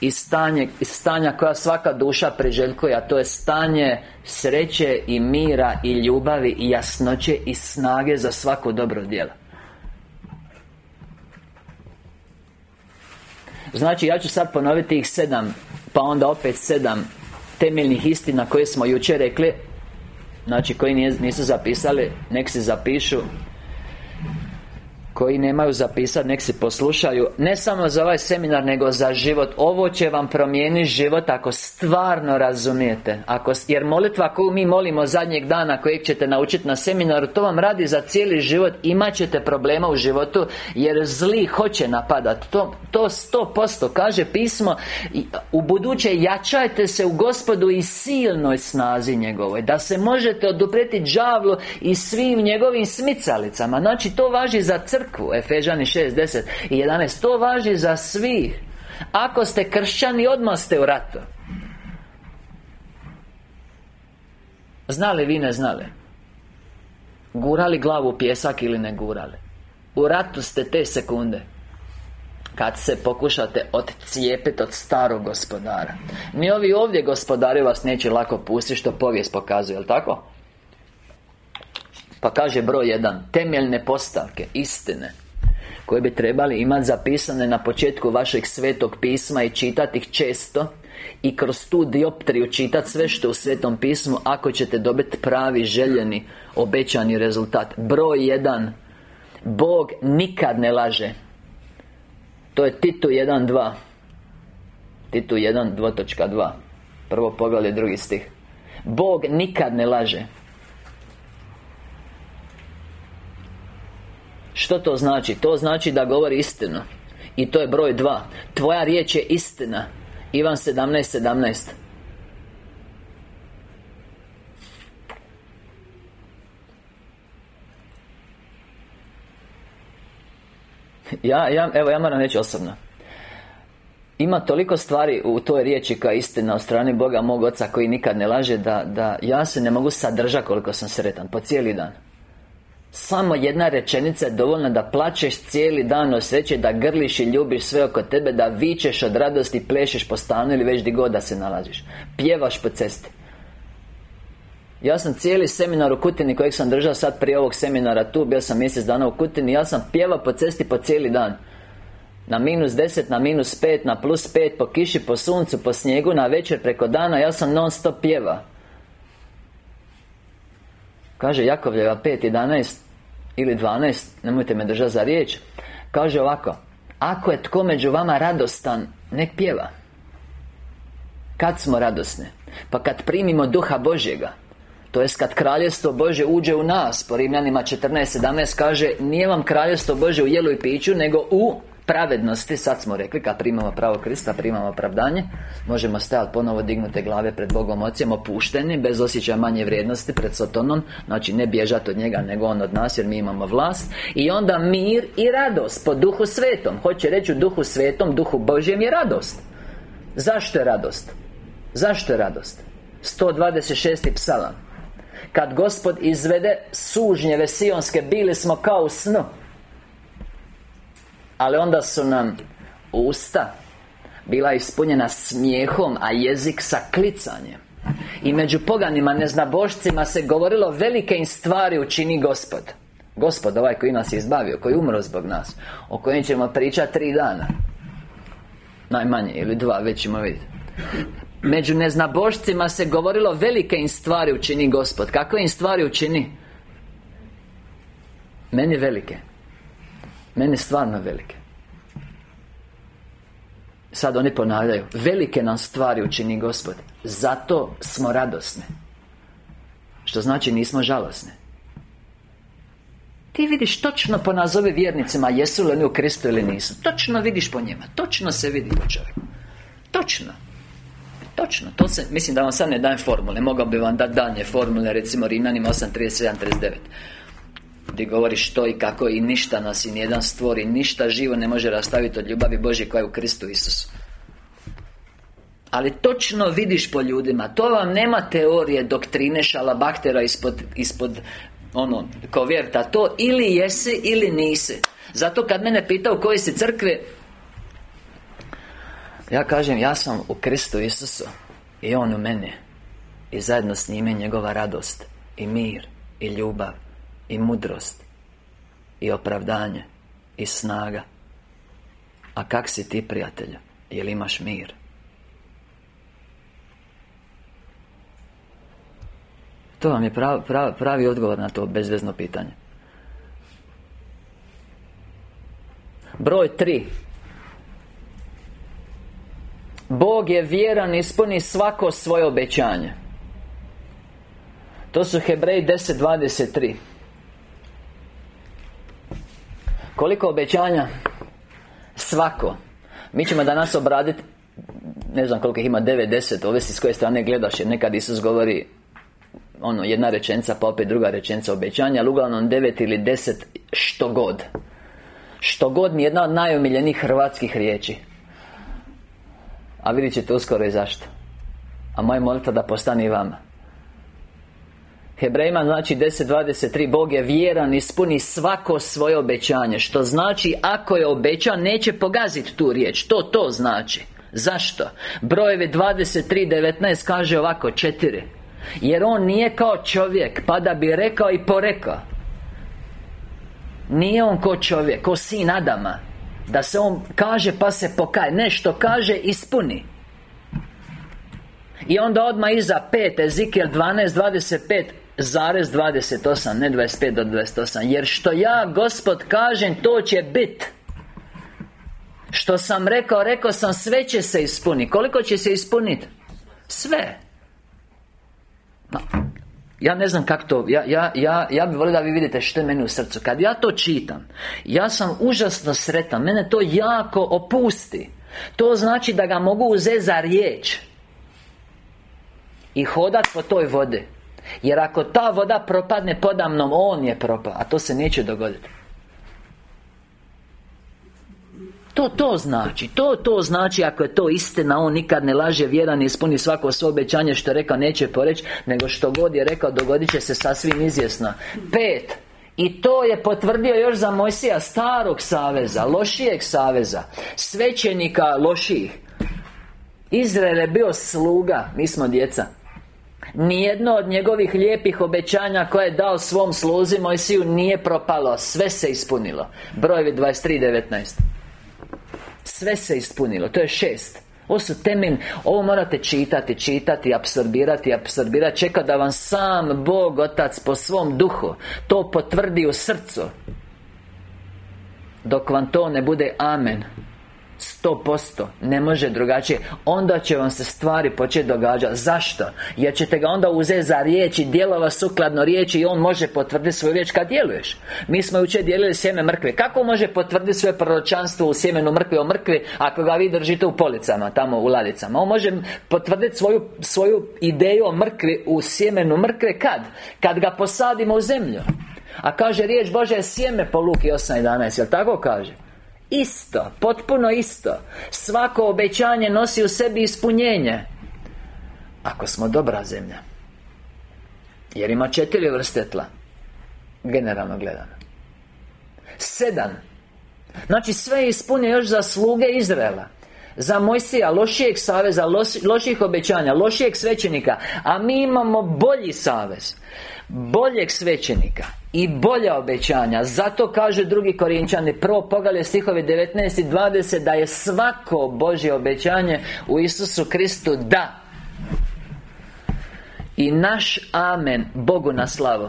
I stanje, stanja koja svaka duša priželjkuje A to je stanje sreće i mira i ljubavi i jasnoće i snage za svako dobro djelo. Znači ja ću sad ponoviti ih sedam Pa onda opet sedam temeljnih istina koje smo jučer rekli Znači koji nisu zapisali Nek se zapišu koji nemaju zapisati, nek se poslušaju. Ne samo za ovaj seminar, nego za život. Ovo će vam promijeniti život ako stvarno razumijete. Ako, Jer molitva koju mi molimo zadnjeg dana Kojeg ćete naučiti na seminaru To vam radi za cijeli život. Imat ćete problema u životu Jer zli hoće napadati To, to sto posto kaže pismo. U buduće jačajte se u gospodu i silnoj snazi njegovoj Da se možete oduprijeti đavlu I svim njegovim smicalicama. Znači to važi za crkvu crkvu Efežani 6, 10 i 11 To važi za svih. Ako ste kršćani, odmah ste u ratu. Znali vi ne znali. Gurali glavu u pjesak ili ne gurali. U ratu ste te sekunde kad se pokušate odcijepiti od starog gospodara. Ni ovi ovdje gospodari vas neće lako pustiti što povijest pokazuje, jel tako? Pa kaže broj jedan Temeljne postavke, istine Koje bi trebali imati zapisane na početku vašeg svetog pisma I čitati ih često I kroz tu dioptriju čitati sve što u svetom pismu Ako ćete dobiti pravi, željeni, obećani rezultat. Broj jedan Bog nikad ne laže. To je Titu 1.2 Titu 1.2.2 Prvo poglavlje, drugi stih. Bog nikad ne laže Što to znači? To znači da govori istinu. I to je broj dva. Tvoja riječ je istina. Ivan 17, 17 Ja, ja, evo ja moram reći osobno. Ima toliko stvari u toj riječi je istina od strane Boga mog oca koji nikad ne laže da, da ja se ne mogu sadržati koliko sam sretan po cijeli dan samo jedna rečenica je dovoljna da plačeš cijeli dan od sreće Da grliš i ljubiš sve oko tebe Da vičeš od radosti, plešeš po stanu ili već di god da se nalaziš. Pjevaš po cesti. Ja sam cijeli seminar u Kutini kojeg sam držao sad prije ovog seminara tu Bio sam mjesec dana u Kutini Ja sam pjevao po cesti po cijeli dan. Na minus deset, na minus pet, na plus pet Po kiši, po suncu, po snijegu, na večer, preko dana Ja sam non stop pjeva Kaže Jakovljeva 5.11 Ili 12 Nemojte me držati za riječ. Kaže ovako Ako je tko među vama radostan Nek pjeva. Kad smo radosne? Pa kad primimo duha Božjega. To jest kad kraljestvo Bože uđe u nas. Po Rimljanima 14.17 kaže Nije vam kraljestvo Bože u jelu i piću Nego u pravednosti Sad smo rekli, kad primamo pravo Krista Primamo opravdanje Možemo stajati ponovo dignute glave pred Bogom Ocem Opušteni, bez osjećaja manje vrijednosti Pred Sotonom Znači ne bježati od njega, nego on od nas Jer mi imamo vlast I onda mir i radost Po duhu svetom Hoće reći u duhu svetom, duhu Božjem je radost Zašto je radost? Zašto je radost? 126. psalam Kad Gospod izvede sužnjeve sionske Bili smo kao u snu ali onda su nam usta bila ispunjena smijehom, a jezik sa klicanjem. I među poganima, neznabošcima se govorilo velike im stvari učini Gospod. Gospod, ovaj koji nas je izbavio, koji umro zbog nas O kojem ćemo pričati tri dana. Najmanje, ili dva, već ćemo vidjeti. Među neznabošcima se govorilo velike im stvari učini Gospod. Kakve im stvari učini? Meni velike meni stvarno velike. Sad oni ponavljaju Velike nam stvari učini Gospod. Zato smo radosne. Što znači nismo žalosne. Ti vidiš točno po nazovi vjernicima Jesu li oni u Kristu ili nisu. Točno vidiš po njima. Točno se vidi po čovjeku. Točno. Točno, to se, mislim da vam sad ne dajem formule. Mogao bi vam dati danje formule Recimo Rimljanima 8.37.39 gdje govori što i kako i ništa nas i nijedan stvori Ništa živo ne može rastaviti od ljubavi Božje koja je u Kristu Isusu. Ali točno vidiš po ljudima. To vam nema teorije doktrine šalabahtera ispod, ispod ono, kovjerta To ili jesi ili nisi. Zato kad mene pita u kojoj si crkvi Ja kažem, ja sam u Kristu Isusu I On u mene I zajedno s njime njegova radost I mir I ljubav i mudrost i opravdanje i snaga. A kak si ti prijatelju? Jel imaš mir? To vam je pravi odgovor na to bezvezno pitanje. Broj tri. Bog je vjeran ispuni svako svoje obećanje. To su Hebreji 10.23 Koliko obećanja? Svako. Mi ćemo danas obraditi Ne znam koliko ih ima, 9, Ovisi s koje strane gledaš Jer nekad Isus govori Ono, jedna rečenica pa opet druga rečenica obećanja Ali uglavnom 9 ili 10 Što god. Što god mi je jedna od najomiljenijih hrvatskih riječi. A vidjet ćete uskoro i zašto. A moja molita da postane i vama Hebrejima znači 10.23 Bog je vjeran, ispuni svako svoje obećanje Što znači, ako je obećan, neće pogaziti tu riječ. To to znači. Zašto? Brojevi 23.19 kaže ovako, četiri. Jer on nije kao čovjek, pa da bi rekao i porekao. Nije on ko čovjek, ko sin Adama. Da se on kaže pa se pokaje. Nešto kaže, ispuni. I onda odmah iza 5 Ezekiel 12.25 zarez 28, ne 25 do 28 Jer što ja, Gospod, kažem, to će bit. Što sam rekao, rekao sam, sve će se ispuniti Koliko će se ispuniti? Sve. Ja ne znam kako to Ja, ja, ja, ja bih volio da vi vidite što je meni u srcu. Kad ja to čitam Ja sam užasno sretan. Mene to jako opusti. To znači da ga mogu uzeti za riječ I hodat po toj vodi jer ako ta voda propadne podamnom On je propao A to se neće dogoditi. To to znači To to znači ako je to istina On nikad ne laže vjeran ispuni svako svoje obećanje Što je rekao neće poreći Nego što god je rekao dogodit će se sasvim izvjesno. Pet. I to je potvrdio još za Mojsija starog saveza Lošijeg saveza Svećenika lošijih Izrael je bio sluga Mi smo djeca Nijedno od njegovih lijepih obećanja koje je dao svom sluzi Mojsiju nije propalo. Sve se ispunilo. Brojevi 23.19 Sve se ispunilo. To je šest. Ovo su temelj, ovo morate čitati, čitati, apsorbirati, apsorbirati Čeka da vam sam Bog Otac po svom duhu To potvrdi u srcu. Dok vam to ne bude Amen Sto posto. Ne može drugačije. Onda će vam se stvari početi događati. Zašto? Jer ćete ga onda uzeti za riječi Djelova sukladno riječi I on može potvrditi svoju riječ kad djeluješ. Mi smo jučer dijelili sjeme mrkve. Kako može potvrditi svoje proročanstvo u sjemenu mrkve o mrkvi Ako ga vi držite u policama Tamo u ladicama? On može potvrditi svoju, svoju ideju o mrkvi U sjemenu mrkve kad? Kad ga posadimo u zemlju. A kaže riječ Bože je sjeme po Luki 8.11 Jel tako kaže? Isto, potpuno isto. Svako obećanje nosi u sebi ispunjenje. Ako smo dobra zemlja Jer ima četiri vrste tla Generalno gledano. Sedam. Znači sve je ispunio još za sluge Izraela za Mojsija, lošijeg saveza, loših obećanja, lošijeg svećenika A mi imamo bolji savez Boljeg svećenika i bolja obećanja. Zato kaže drugi Korinčani Prvo poglavlje stihovi 19 i 20 Da je svako Božje obećanje U Isusu Kristu da. I naš amen Bogu na slavu.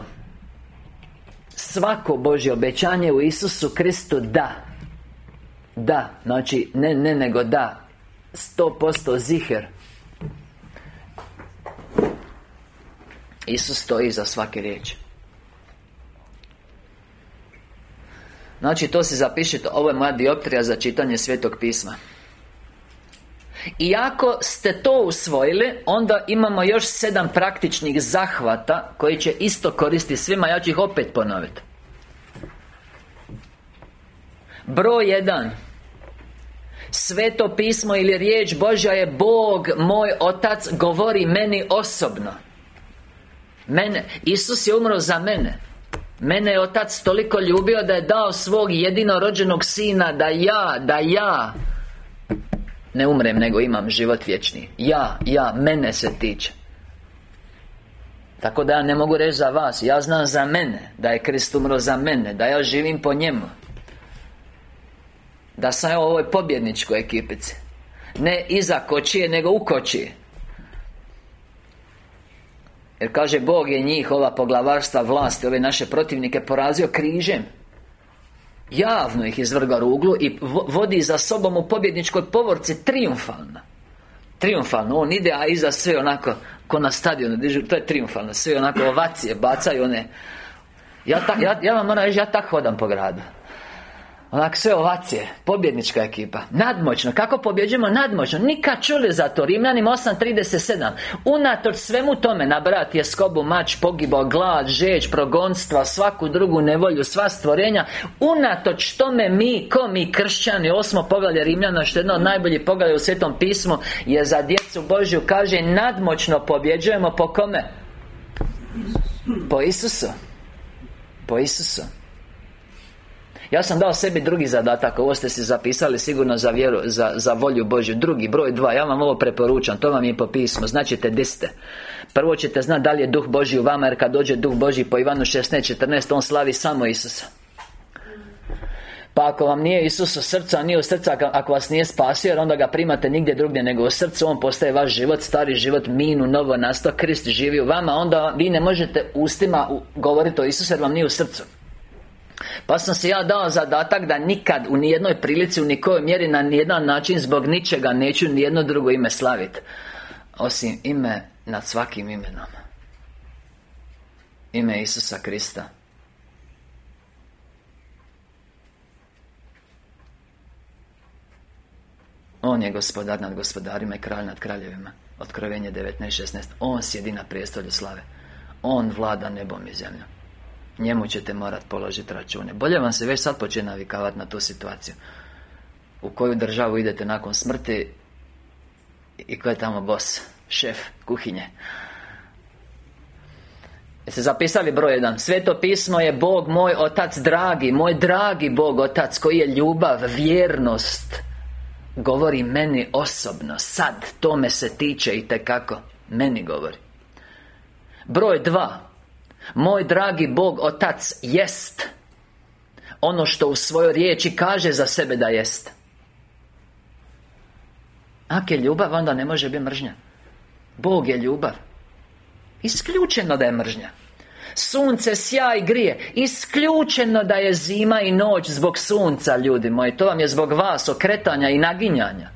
Svako Božje obećanje u Isusu Kristu da. Da, znači ne, ne, nego da Sto posto ziher. Isus stoji za svake riječi. Znači, to si zapišite, ovo je moja dioptrija za čitanje Svetog pisma. I ako ste to usvojili Onda imamo još sedam praktičnih zahvata Koji će isto koristiti svima Ja ću ih opet ponoviti Broj jedan Sveto pismo ili riječ Božja je Bog, moj Otac Govori meni osobno. Mene Isus je umro za mene. Mene je Otac toliko ljubio da je dao svog jedinorođenog sina Da ja, da ja Ne umrem, nego imam život vječni. Ja, ja, mene se tiče. Tako da ja ne mogu reći za vas Ja znam za mene Da je Krist umro za mene Da ja živim po njemu Da sam u ovoj pobjedničkoj ekipici. Ne iza kočije, nego u kočije. Jer kaže Bog je njih, ova poglavarstva vlasti, ove naše protivnike porazio križem. Javno ih izvrga ruglu I vodi za sobom u pobjedničkoj povorci Triumfalno Triumfalno, on ide, a iza sve onako Ko na stadionu, to je triumfalno Sve onako ovacije bacaju one. Ja, ja, ja vam moram reći, ja tak hodam po gradu Onak sve ovacije, pobjednička ekipa Nadmoćno, kako pobjeđujemo? Nadmoćno Nikad čuli za to, Rimljanim 8.37 Unatoč svemu tome Na brat je skobu mač, pogibao glad, žeć, progonstva Svaku drugu nevolju, sva stvorenja Unatoč tome mi, ko mi kršćani Osmo poglavlje Rimljana, što je jedno od najboljih poglavlja u Svetom pismu Je za djecu Božju, kaže Nadmoćno pobjeđujemo po kome? Po Isusu Po Isusu ja sam dao sebi drugi zadatak Ovo ste si zapisali sigurno za vjeru Za, za volju Božju. Drugi, broj dva Ja vam ovo preporučam To vam je po pismu Značite di ste. Prvo ćete znati da li je Duh Božji u vama Jer kad dođe Duh Božji po Ivanu 16.14 On slavi samo Isusa. Pa ako vam nije Isus u srcu, a nije u srcu Ako vas nije spasio, jer onda ga primate nigdje drugdje nego u srcu On postaje vaš život, stari život, minu, novo nasto Krist živi u vama Onda vi ne možete ustima govoriti o Isusu jer vam nije u srcu pa sam se ja dao zadatak da nikad u nijednoj prilici, u nikojoj mjeri na nijedan način zbog ničega neću nijedno drugo ime slaviti Osim ime nad svakim imenom. Ime Isusa Krista. On je gospodar nad gospodarima i kralj nad kraljevima. Otkrovenje 19.16 On sjedi na prijestolju slave. On vlada nebom i zemljom Njemu ćete morati položiti račune. Bolje vam se već sad počne navikavati na tu situaciju. U koju državu idete nakon smrti I ko je tamo bos? Šef kuhinje. Jeste zapisali broj jedan? Sveto pismo je Bog moj Otac dragi Moj dragi Bog Otac Koji je ljubav, vjernost Govori meni osobno. Sad, tome se tiče i kako Meni govori. Broj dva moj dragi Bog Otac jest. Ono što u svojoj riječi kaže za sebe da jest. Ako je ljubav, onda ne može biti mržnja. Bog je ljubav. Isključeno da je mržnja. Sunce sjaj grije. Isključeno da je zima i noć zbog sunca, ljudi moji. To vam je zbog vas, okretanja i naginjanja.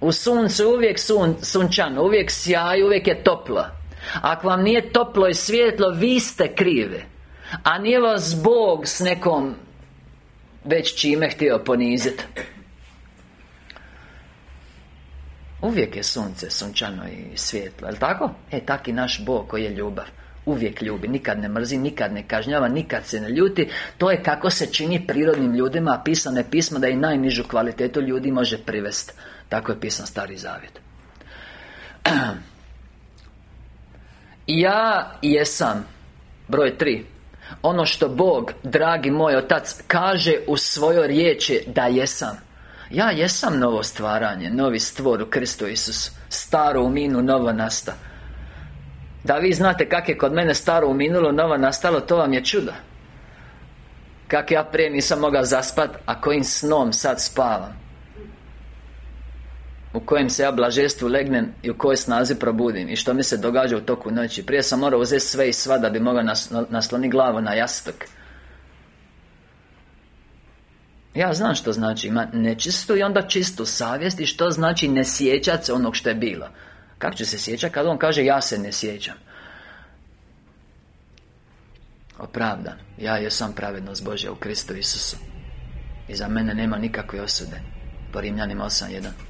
U suncu uvijek sun, sunčano Uvijek sjaj, uvijek je toplo ako vam nije toplo i svijetlo, vi ste krive A nije vas Bog s nekom Već čime htio poniziti Uvijek je sunce sunčano i svjetlo, je tako? E, tak i naš Bog koji je ljubav. Uvijek ljubi, nikad ne mrzi, nikad ne kažnjava, nikad se ne ljuti. To je kako se čini prirodnim ljudima A pisano je pismo da i najnižu kvalitetu ljudi može privesti Tako je pisan Stari Zavjet [clears throat] Ja jesam Broj tri Ono što Bog, dragi moj Otac Kaže u svojoj riječi da jesam. Ja jesam novo stvaranje Novi stvor u Kristu Isus Staro u minu, novo nasta. Da vi znate kak je kod mene staro u minulo, novo nastalo To vam je čudo. Kak ja prije nisam mogao zaspat A kojim snom sad spavam u kojem se ja blažestvu legnem i u kojoj snazi probudim i što mi se događa u toku noći. Prije sam morao uzeti sve i sva da bi mogao nasloniti glavu na jastuk ja znam što znači ima nečistu i onda čistu savjest i što znači ne sjećati se onog što je bilo. Kako će se sjećati kad on kaže ja se ne sjećam Opravdan. Ja jesam pravednost Božja u Kristu Isusu. I za mene nema nikakve osude. Po Rimljanima 8.1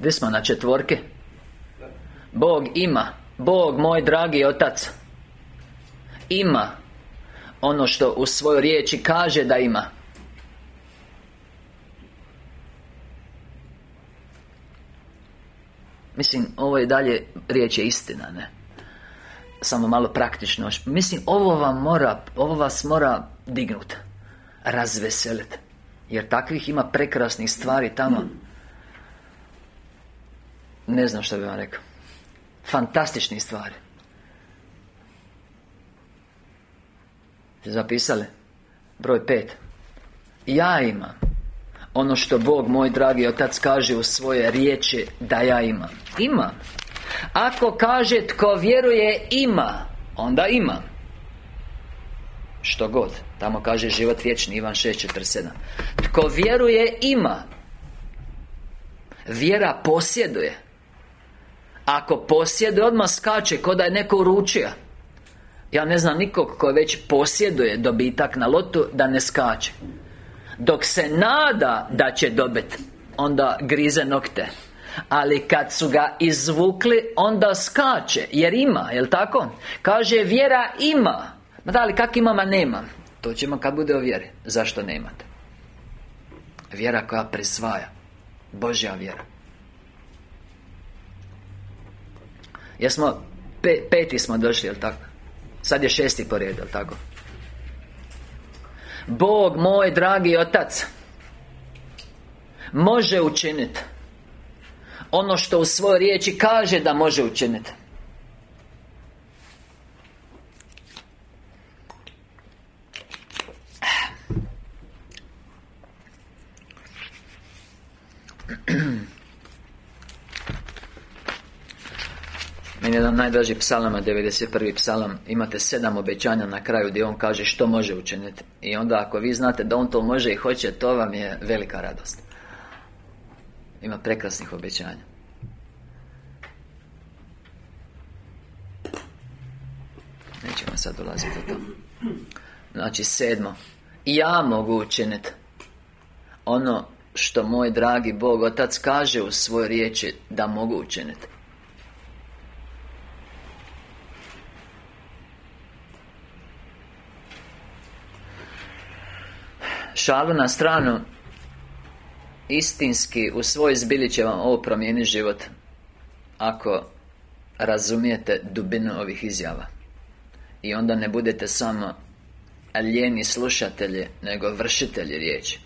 Gdje smo na četvorke? Bog ima. Bog moj dragi otac. Ima Ono što u svojoj riječi kaže da ima. Mislim, ovo je dalje riječ je istina, ne? Samo malo praktično. Mislim, ovo vam mora Ovo vas mora dignut Razveselit. Jer takvih ima prekrasnih stvari tamo ne znam što bi vam rekao. Fantastični stvari. Zapisali? Broj pet. Ja imam Ono što Bog, moj dragi Otac kaže u svoje riječi Da ja imam. Imam. Ako kaže tko vjeruje ima Onda imam Što god. Tamo kaže život vječni Ivan 6.47 Tko vjeruje ima. Vjera posjeduje Ako posjeduje odmah skače Ko da je neko uručio. Ja ne znam nikog ko već posjeduje dobitak na lotu Da ne skače. Dok se nada da će dobiti Onda grize nokte. Ali kad su ga izvukli Onda skače Jer ima, jel tako? Kaže vjera ima. Ma da li kak imam, a nemam To ćemo kad bude o vjeri. Zašto nemate? Vjera koja prisvaja. Božja vjera Jesmo Peti smo došli, jel tako? Sad je šesti po redu, jel tako? Bog moj dragi otac Može učiniti ono što u svojoj riječi kaže da može učiniti [clears throat] Meni je jedan najdraži psalama, 91. psalam. Imate sedam obećanja na kraju gdje on kaže što može učiniti. I onda ako vi znate da on to može i hoće To vam je velika radost. Ima prekrasnih obećanja. Nećemo sad dolaziti u to. Znači sedmo. Ja mogu učiniti Ono što moj dragi Bog Otac kaže u svojoj riječi Da mogu učiniti Šalu na stranu Istinski u svoj zbili će vam ovo promijeniti život Ako razumijete dubinu ovih izjava. I onda ne budete samo Aljeni slušatelji Nego vršitelji riječi.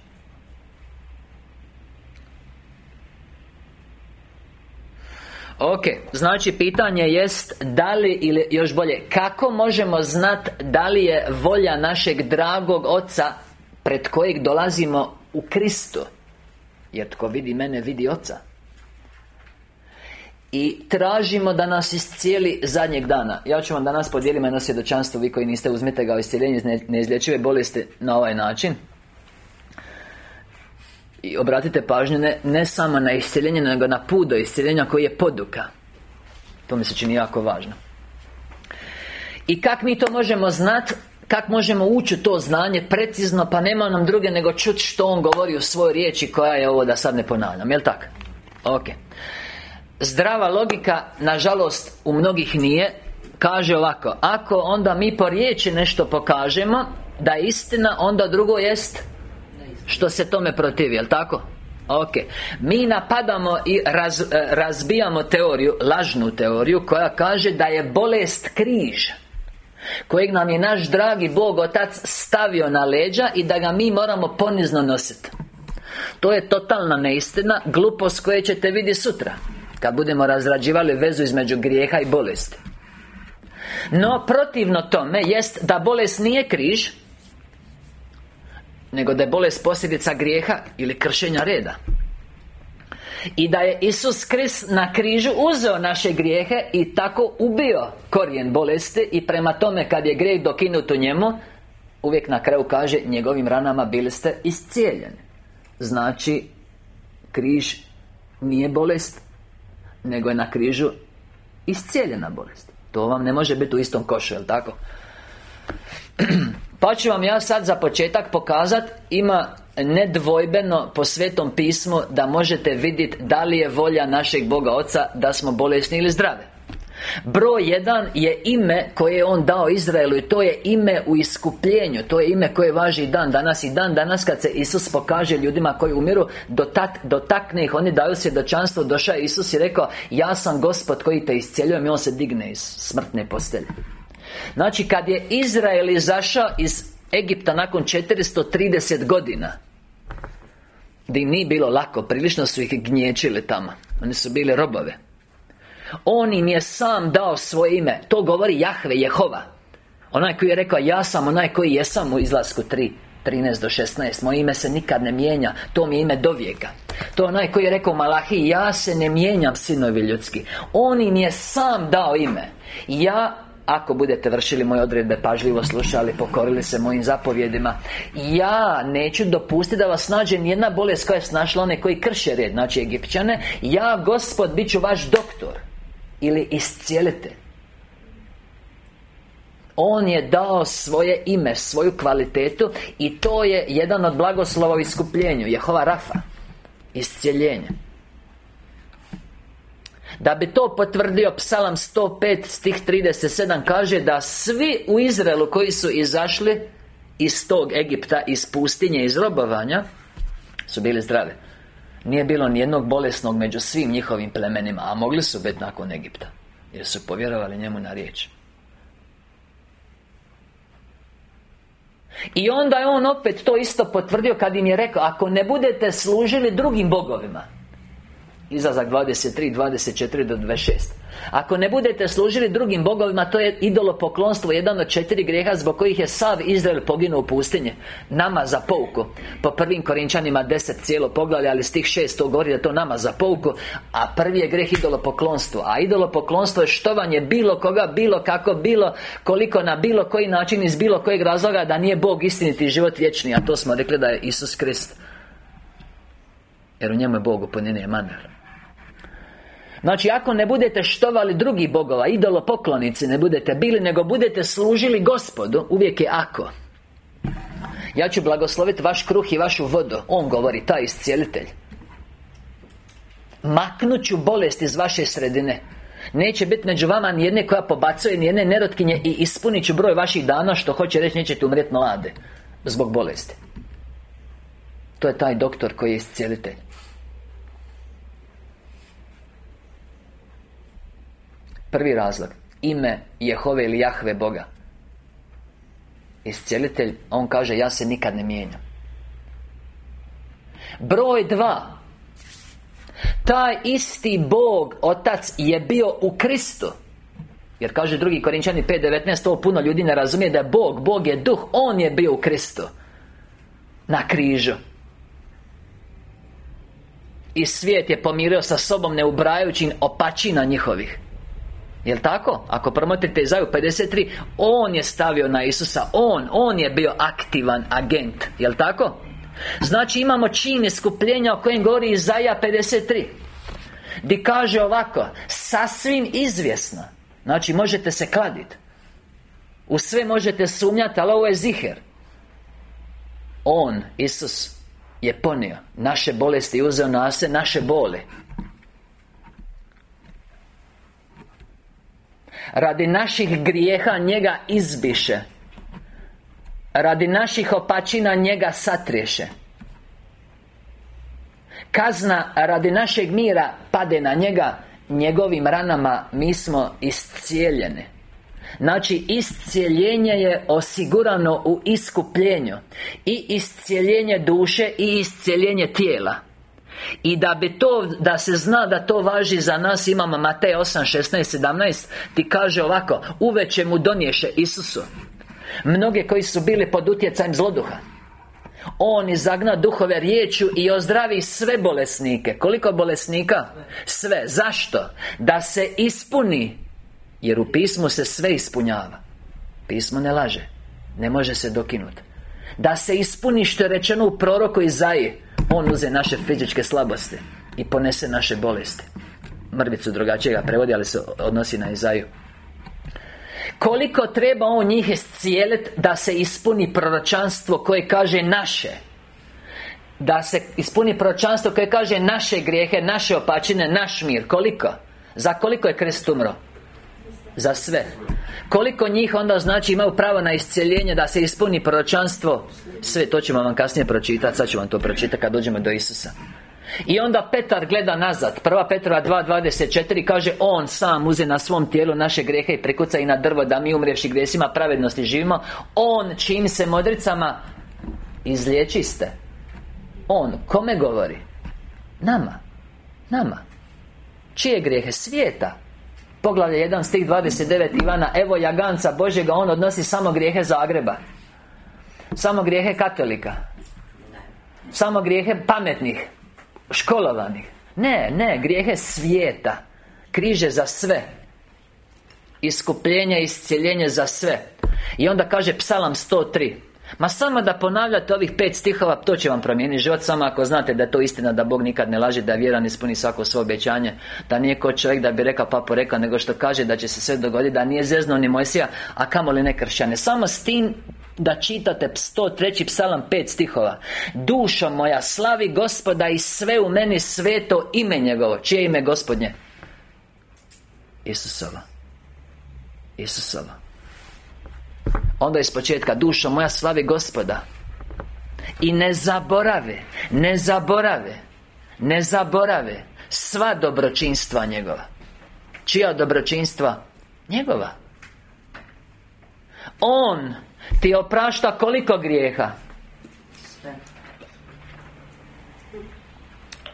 Ok, znači pitanje jest Da li, ili još bolje Kako možemo znati da li je volja našeg dragog Oca Pred kojeg dolazimo u Kristu. Jer tko vidi mene, vidi Oca. I tražimo da nas iscijeli zadnjeg dana. Ja ću vam danas podijeliti jedno svjedočanstvo Vi koji niste uzmite ga o iscijeljenju neizlječive bolesti na ovaj način. I obratite pažnju ne, ne samo na iscijeljenje Nego na put do iscijeljenja koji je poduka. To mi se čini jako važno. I kak mi to možemo znati Kako možemo ući u to znanje precizno Pa nema nam druge nego čuti što on govori u svojoj riječi Koja je ovo da sad ne ponavljam, jel tako? Ok Zdrava logika, nažalost, u mnogih nije Kaže ovako Ako onda mi po riječi nešto pokažemo Da je istina, onda drugo jest Što se tome protivi, jel tako? Ok Mi napadamo i raz, e, razbijamo teoriju Lažnu teoriju Koja kaže da je bolest križ Kojeg nam je naš dragi Bog Otac stavio na leđa I da ga mi moramo ponizno nositi. To je totalna neistina Glupost koje ćete vidjeti sutra Kad budemo razrađivali vezu između grijeha i bolesti. No, protivno tome jest da bolest nije križ Nego da je bolest posljedica grijeha ili kršenja reda i da je Isus Krist na križu uzeo naše grijehe I tako ubio korijen bolesti I prema tome kad je grijeh dokinut u njemu Uvijek na kraju kaže Njegovim ranama bili ste iscijeljeni Znači Križ nije bolest Nego je na križu Iscijeljena bolest To vam ne može biti u istom košu, jel tako? [clears throat] Pa ću vam ja sad za početak pokazati Ima nedvojbeno po Svetom pismu Da možete vidjeti da li je volja našeg Boga Oca Da smo bolesni ili zdrave Broj jedan je ime koje je On dao Izraelu I to je ime u iskupljenju To je ime koje važi dan danas I dan danas kad se Isus pokaže ljudima koji umiru Dotakne ih Oni daju svjedočanstvo Došao je Isus i rekao Ja sam Gospod koji te iscijeljujem I On se digne iz smrtne postelje Znači kad je Izrael izašao iz Egipta nakon 430 godina Gdje nije bilo lako, prilično su ih gnječili tamo. Oni su bili robove On im je sam dao svoje ime. To govori Jahve, Jehova. Onaj koji je rekao Ja sam onaj koji jesam u izlasku 3 13 do 16 Moje ime se nikad ne mijenja. To mi je ime do vijeka To je onaj koji je rekao Malahi Ja se ne mijenjam sinovi ljudski. On im je sam dao ime. Ja Ako budete vršili moje odredbe Pažljivo slušali, pokorili se mojim zapovjedima Ja neću dopustiti da vas nađe nijedna bolest koja je snašla one koji krše red Znači Egipćane. Ja, gospod, bit ću vaš doktor Ili iscijelite on je dao svoje ime, svoju kvalitetu I to je jedan od blagoslova u iskupljenju Jehova Rafa Iscijeljenje da bi to potvrdio Psalam 105 stih 37 kaže da svi u Izraelu koji su izašli iz tog Egipta, iz pustinje, iz robovanja su bili zdravi. Nije bilo nijednog bolesnog među svim njihovim plemenima A mogli su biti nakon Egipta Jer su povjerovali njemu na riječ. I onda je on opet to isto potvrdio kad im je rekao Ako ne budete služili drugim bogovima Izazak 23, 24 do 26 Ako ne budete služili drugim bogovima To je idolopoklonstvo Jedan od četiri grijeha Zbog kojih je sav Izrael poginuo u pustinje. Nama za pouku. Po prvim Korinčanima 10 cijelo poglavlje Ali stih 6 to govori da to nama za pouku A prvi je greh idolopoklonstvo. A idolopoklonstvo je štovanje bilo koga Bilo kako, bilo koliko Na bilo koji način iz bilo kojeg razloga Da nije Bog istiniti život vječni A to smo rekli da je Isus Krist. Jer u njemu je Bog upunjenje manar Znači, ako ne budete štovali drugih bogova Idolo poklonici ne budete bili Nego budete služili gospodu Uvijek je ako. Ja ću blagosloviti vaš kruh i vašu vodu On govori, taj iscijelitelj. Maknut ću bolest iz vaše sredine. Neće biti među vama nijedne koja pobacuje Nijedne nerotkinje I ispunit ću broj vaših dana Što hoće reći nećete umrijeti mlade Zbog bolesti. To je taj doktor koji je iscijelitelj Prvi razlog Ime Jehove ili Jahve Boga. Iscijelitelj, on kaže ja se nikad ne mijenjam. Broj dva Taj isti Bog, Otac, je bio u Kristu. Jer kaže drugi Korinčani 5.19 Ovo puno ljudi ne razumije da je Bog Bog je duh, On je bio u Kristu. Na križu. I svijet je pomirio sa sobom ne ubrajajući opačina njihovih Jel' tako? Ako promotrite Izaju 53 On je stavio na Isusa. On, on je bio aktivan agent. Jel' tako? Znači imamo čin iskupljenja o kojem govori Izaja 53 Di kaže ovako Sasvim izvjesno. Znači možete se kladiti U sve možete sumnjati, ali ovo je ziher. On, Isus Je ponio Naše bolesti uzeo na se naše bole Radi naših grijeha njega izbiše. Radi naših opačina njega satriješe. Kazna radi našeg mira pade na njega Njegovim ranama mi smo iscijeljene Znači, iscijeljenje je osigurano u iskupljenju. I iscijeljenje duše i iscijeljenje tijela i da bi to, da se zna da to važi za nas Imamo Matej 8, 16, 17 Ti kaže ovako Uveće mu donješe Isusu. Mnoge koji su bili pod utjecajem zloduha on izagna duhove riječu i ozdravi sve bolesnike. Koliko bolesnika? Sve. Zašto? Da se ispuni. Jer u pismu se sve ispunjava. Pismo ne laže. Ne može se dokinuti Da se ispuni što je rečeno u proroku Izaji on uze naše fizičke slabosti I ponese naše bolesti Mrvicu drugačije ga prevodi, ali se odnosi na Izaju Koliko treba on njih iscijelit Da se ispuni proročanstvo koje kaže naše Da se ispuni proročanstvo koje kaže naše grijehe, naše opačine, naš mir Koliko? Za koliko je krest umro? Za sve. Koliko njih onda znači imaju pravo na iscijeljenje Da se ispuni proročanstvo? Sve, to ćemo vam kasnije pročitati Sad ću vam to pročitati kad dođemo do Isusa. I onda Petar gleda nazad Prva Petrova 2.24 kaže On sam uze na svom tijelu naše grehe i prekuca i na drvo Da mi umrevši gresima pravednosti živimo. On čim se modricama Izliječiste On, kome govori? Nama. Nama. Čije grehe? Svijeta Poglavlje 1 stih 29 Ivana Evo jaganca Božjega On odnosi samo grijehe Zagreba. Samo grijehe katolika. Samo grijehe pametnih Školovanih. Ne, ne, grijehe svijeta. Križe za sve. Iskupljenje iscijeljenje za sve. I onda kaže Psalam 103 Ma samo da ponavljate ovih pet stihova To će vam promijeniti život Samo ako znate da je to istina Da Bog nikad ne laže Da vjeran ispuni svako svoje obećanje Da nije ko čovjek da bi rekao pa porekao Nego što kaže da će se sve dogoditi Da nije zezno ni Mojsija A kamoli ne kršćane Samo s tim da čitate 103. psalam pet stihova Dušo moja slavi gospoda i sve u meni sveto ime njegovo Čije ime gospodnje? Isusova Isusova Onda iz početka Dušo moja slavi gospoda I ne zaborave Ne zaborave Ne zaborave Sva dobročinstva njegova Čija dobročinstva? Njegova On ti oprašta koliko grijeha?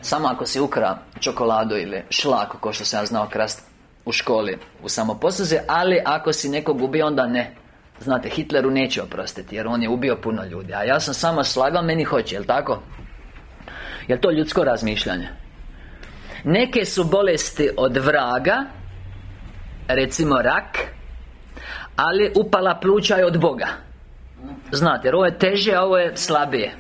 Samo ako si ukra čokoladu ili šlak Ko što sam ja znao krast u školi U samoposluzi Ali ako si nekog ubio onda ne Znate, Hitleru neće oprostiti Jer on je ubio puno ljudi A ja sam samo slagao, meni hoće, jel tako? Je to ljudsko razmišljanje? Neke su bolesti od vraga Recimo rak Ali upala pluća je od Boga Znate, jer ovo je teže, a ovo je slabije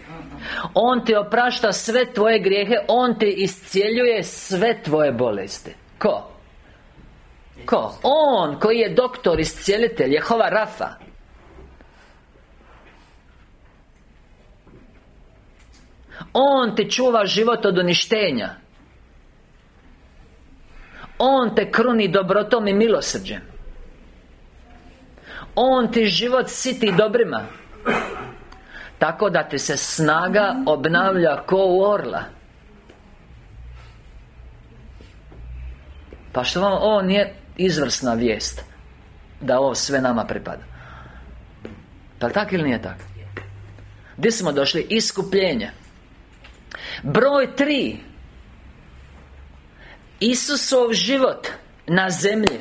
On ti oprašta sve tvoje grijehe On ti iscijeljuje sve tvoje bolesti Ko? Ko? On koji je doktor, iscijelitelj, Jehova Rafa On te čuva život od uništenja. On te kruni dobrotom i milosrđem. On ti život siti dobrima. Tako da ti se snaga obnavlja ko u orla. Pa što vam ovo nije izvrsna vijest Da ovo sve nama pripada. Pa tako ili nije tako? Gdje smo došli? Iskupljenje Broj tri. Isusov život na zemlji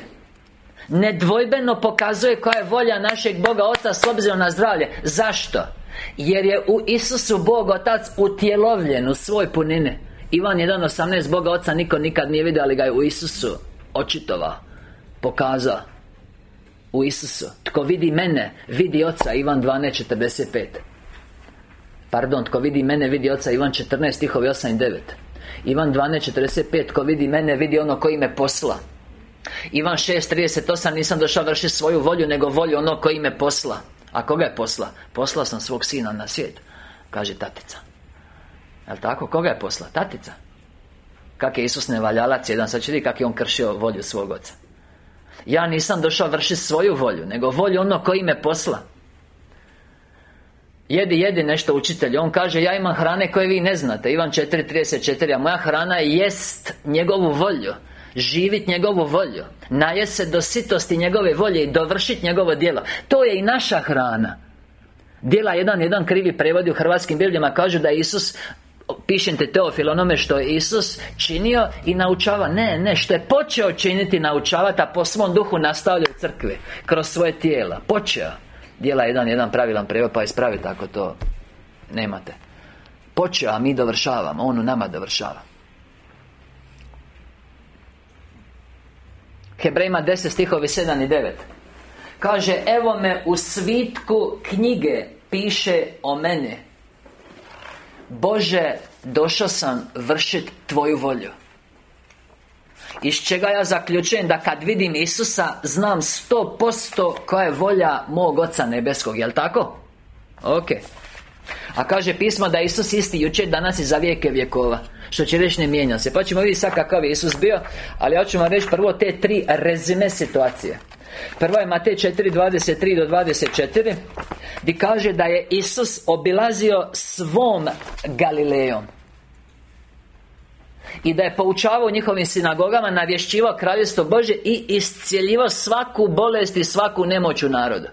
Nedvojbeno pokazuje koja je volja našeg Boga Oca s obzirom na zdravlje. Zašto? Jer je u Isusu Bog Otac utjelovljen u svoj punine Ivan 1.18 Boga Oca niko nikad nije vidio Ali ga je u Isusu očitovao Pokazao U Isusu. Tko vidi mene, vidi Oca Ivan 12.45 Pardon, tko vidi mene, vidi Oca Ivan 14, stihovi 8 i 9 Ivan 12.45 Tko vidi mene, vidi ono koji me posla. Ivan 6.38 Nisam došao vršiti svoju volju Nego volju ono koji me posla. A koga je posla? Poslao sam svog sina na svijet Kaže tatica. Jel tako? Koga je posla? Tatica. Kak je Isus nevaljalac jedan Sad će kak je on kršio volju svog oca. Ja nisam došao vršiti svoju volju Nego volju ono koji me posla Jedi, jedi nešto učitelj. On kaže, ja imam hrane koje vi ne znate. Ivan 4.34 A moja hrana jest njegovu volju Živit njegovu volju Naje se do sitosti njegove volje I dovršit njegovo djelo. To je i naša hrana. Djela jedan, jedan krivi prevodi u hrvatskim biblijama Kažu da je Isus Pišete Teofil onome što je Isus činio i naučava. Ne, ne, što je počeo činiti naučavati A po svom duhu nastavlja u crkvi Kroz svoje tijela. Počeo Dijela jedan, jedan pravilan prevod Pa ispravite ako to. Nemate. Počeo, a mi dovršavamo On u nama dovršava. Hebrejima 10 stihovi 7 i 9 Kaže, evo me u svitku knjige Piše o mene. Bože, došao sam vršiti Tvoju volju iz čega ja zaključujem da kad vidim Isusa Znam sto posto koja je volja mog Oca Nebeskog, jel tako? Ok. A kaže pismo da Isus isti jučer, danas i za vijeke vjekova Što će reći ne mijenja se. Pa ćemo vidjeti sad kakav je Isus bio Ali ja ću vam reći prvo te tri rezime situacije. Prvo je Matej 4.23 do 24 Gdje kaže da je Isus obilazio svom Galilejom i da je poučavao njihovim sinagogama Navješćivao kraljestvo Bože I iscijeljivao svaku bolest i svaku nemoć u narodu.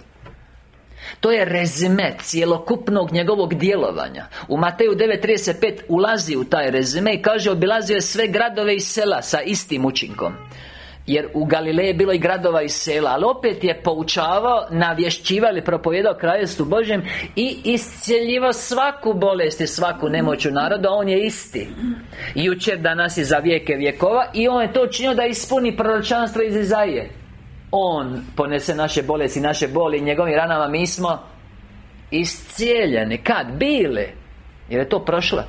To je rezime cjelokupnog njegovog djelovanja. U Mateju 9.35 ulazi u taj rezime I kaže obilazio je sve gradove i sela sa istim učinkom jer u Galileji bilo i gradova i sela Ali opet je poučavao Navješćivao ili propovijedao kraljestvu Božjem I iscijeljivao svaku bolest i svaku nemoć u narodu On je isti. Jučer, danas i za vijeke vjekova I on je to učinio da ispuni proročanstvo iz Izaije. On ponese naše bolesti, naše boli Njegovim ranama mi smo Iscijeljeni. Kad? Bile Jer je to prošlo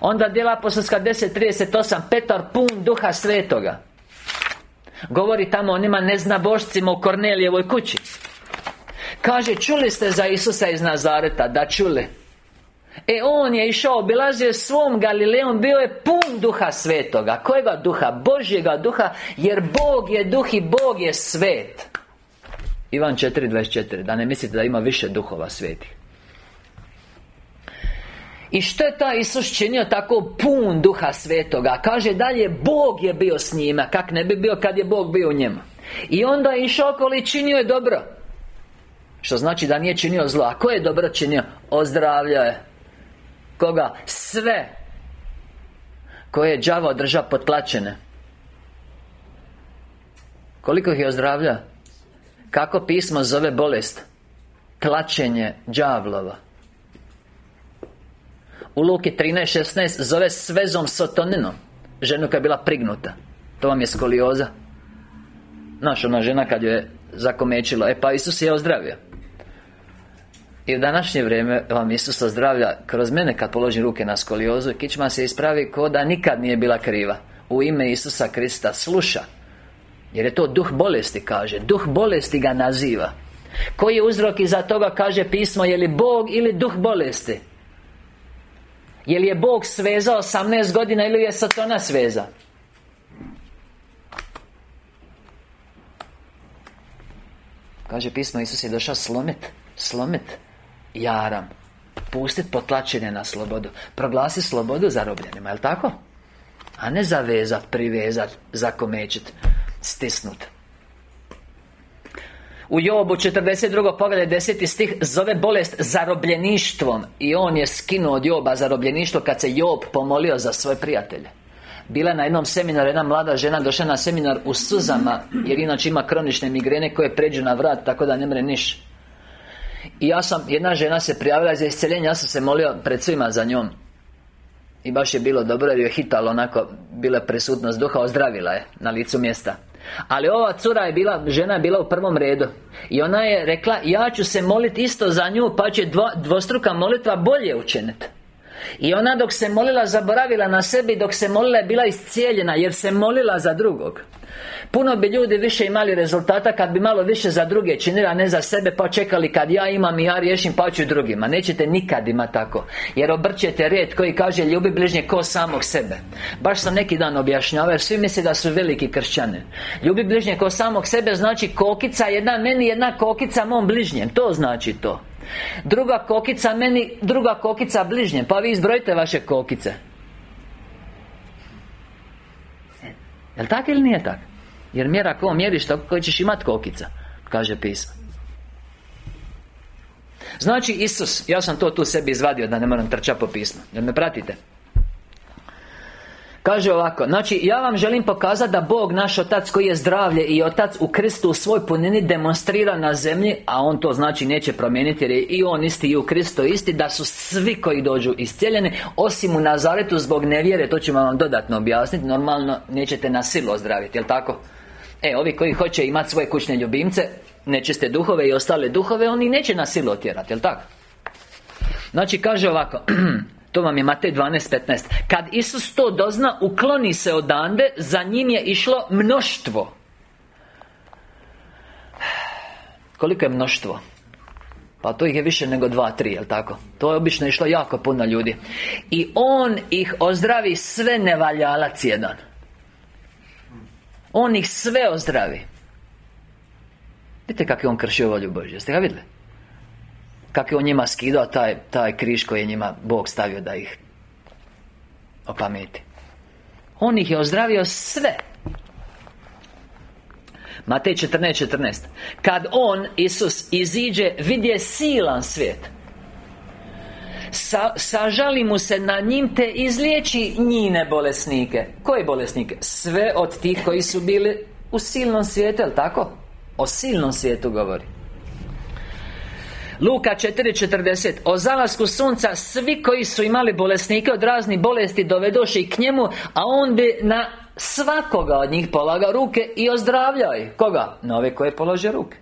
Onda djela apostolska 10.38 Petar pun duha svetoga. Govori tamo onima neznabošcima u Kornelijevoj kući. Kaže, čuli ste za Isusa iz Nazareta? Da čuli. E on je išao, obilazio svom Galileom Bio je pun duha svetoga. Kojega duha? Božjega duha Jer Bog je duh i Bog je svet. Ivan 4.24 Da ne mislite da ima više duhova svetih i što je taj Isus činio tako pun duha svetoga Kaže dalje Bog je bio s njima Kak ne bi bio kad je Bog bio u njemu I onda je išao okoli činio je dobro Što znači da nije činio zlo A ko je dobro činio? Ozdravljao je Koga? Sve Koje je đavo drža potplaćene Koliko ih je ozdravljao? Kako pismo zove bolest? Tlačenje đavlova u Luki 13.16 zove svezom sotoninom. Ženu koja je bila prignuta. To vam je skolioza. Znaš, ona žena kad je zakomečilo E pa Isus je ozdravio. I u današnje vrijeme vam Isus ozdravlja Kroz mene kad položim ruke na skoliozu. Kičma se ispravi ko da nikad nije bila kriva. U ime Isusa Krista sluša. Jer je to duh bolesti, kaže. Duh bolesti ga naziva. Koji je uzrok iza toga, kaže pismo Je li Bog ili duh bolesti Jel je Bog svezao 18 godina ili je Satana sveza? Kaže pismo Isus je došao slomit Slomit Jaram Pustit potlačenje na slobodu Proglasi slobodu zarobljenima, jel tako? A ne zavezat, privezat, zakomećit Stisnut u Jobu 42. pogled 10. stih Zove bolest zarobljeništvom I on je skinuo od Joba zarobljeništvo Kad se Job pomolio za svoje prijatelje bila na jednom seminaru jedna mlada žena došla na seminar u suzama Jer inače ima kronične migrene koje pređu na vrat Tako da ne mre niš I ja sam, jedna žena se prijavila za isceljenje Ja sam se molio pred svima za njom I baš je bilo dobro jer je hitalo onako Bila presutnost duha, ozdravila je na licu mjesta ali ova cura je bila, žena je bila u prvom redu. I ona je rekla, ja ću se moliti isto za nju Pa će dvostruka molitva bolje učiniti i ona dok se molila zaboravila na sebi Dok se molila je bila iscijeljena Jer se molila za drugog. Puno bi ljudi više imali rezultata Kad bi malo više za druge činili A ne za sebe Pa čekali kad ja imam i ja riješim Pa ću drugima. Nećete nikad imati tako Jer obrćete red koji kaže Ljubi bližnje ko samog sebe. Baš sam neki dan objašnjavao Jer svi misle da su veliki kršćani. Ljubi bližnje ko samog sebe Znači kokica jedna meni Jedna kokica mom bližnjem To znači to Druga kokica meni, druga kokica bližnjem Pa vi izbrojite vaše kokice Jel tako ili nije tako? Jer mjera ko mjeriš tako koji ćeš imati kokica Kaže pismo Znači Isus, ja sam to tu sebi izvadio da ne moram trčati po pismu Jel me pratite? Kaže ovako Znači, ja vam želim pokazati da Bog, naš Otac koji je zdravlje I Otac u Kristu u svoj punini demonstrira na zemlji A On to znači neće promijeniti Jer je i On isti i u Kristu isti Da su svi koji dođu iscijeljeni Osim u Nazaretu zbog nevjere To ćemo vam dodatno objasniti Normalno nećete na silu ozdraviti, jel tako? E, ovi koji hoće imati svoje kućne ljubimce Nečiste duhove i ostale duhove Oni neće na silu otjerati, jel tako? Znači, kaže ovako [clears throat] To vam je Matej 12.15 Kad Isus to dozna, ukloni se odande Za njim je išlo mnoštvo Koliko je mnoštvo? Pa to ih je više nego dva, tri, jel tako? To je obično išlo jako puno ljudi I On ih ozdravi sve nevaljalac jedan On ih sve ozdravi Vidite kako je On kršio volju Božju, jeste ga vidjeli? Kako je on njima skidao taj, taj križ koji je njima Bog stavio da ih opameti On ih je ozdravio sve Matej 14.14 14. Kad On, Isus, iziđe Vidje silan svijet Sa, Sažali mu se na njim Te izliječi njine bolesnike Koje bolesnike? Sve od tih koji su bili u silnom svijetu, jel tako? O silnom svijetu govori Luka 4.40 O zalasku sunca Svi koji su imali bolesnike od raznih bolesti Dovedoše i k njemu A on bi na Svakoga od njih polaga ruke i ozdravljaj. Koga? Na ove koje polože ruke.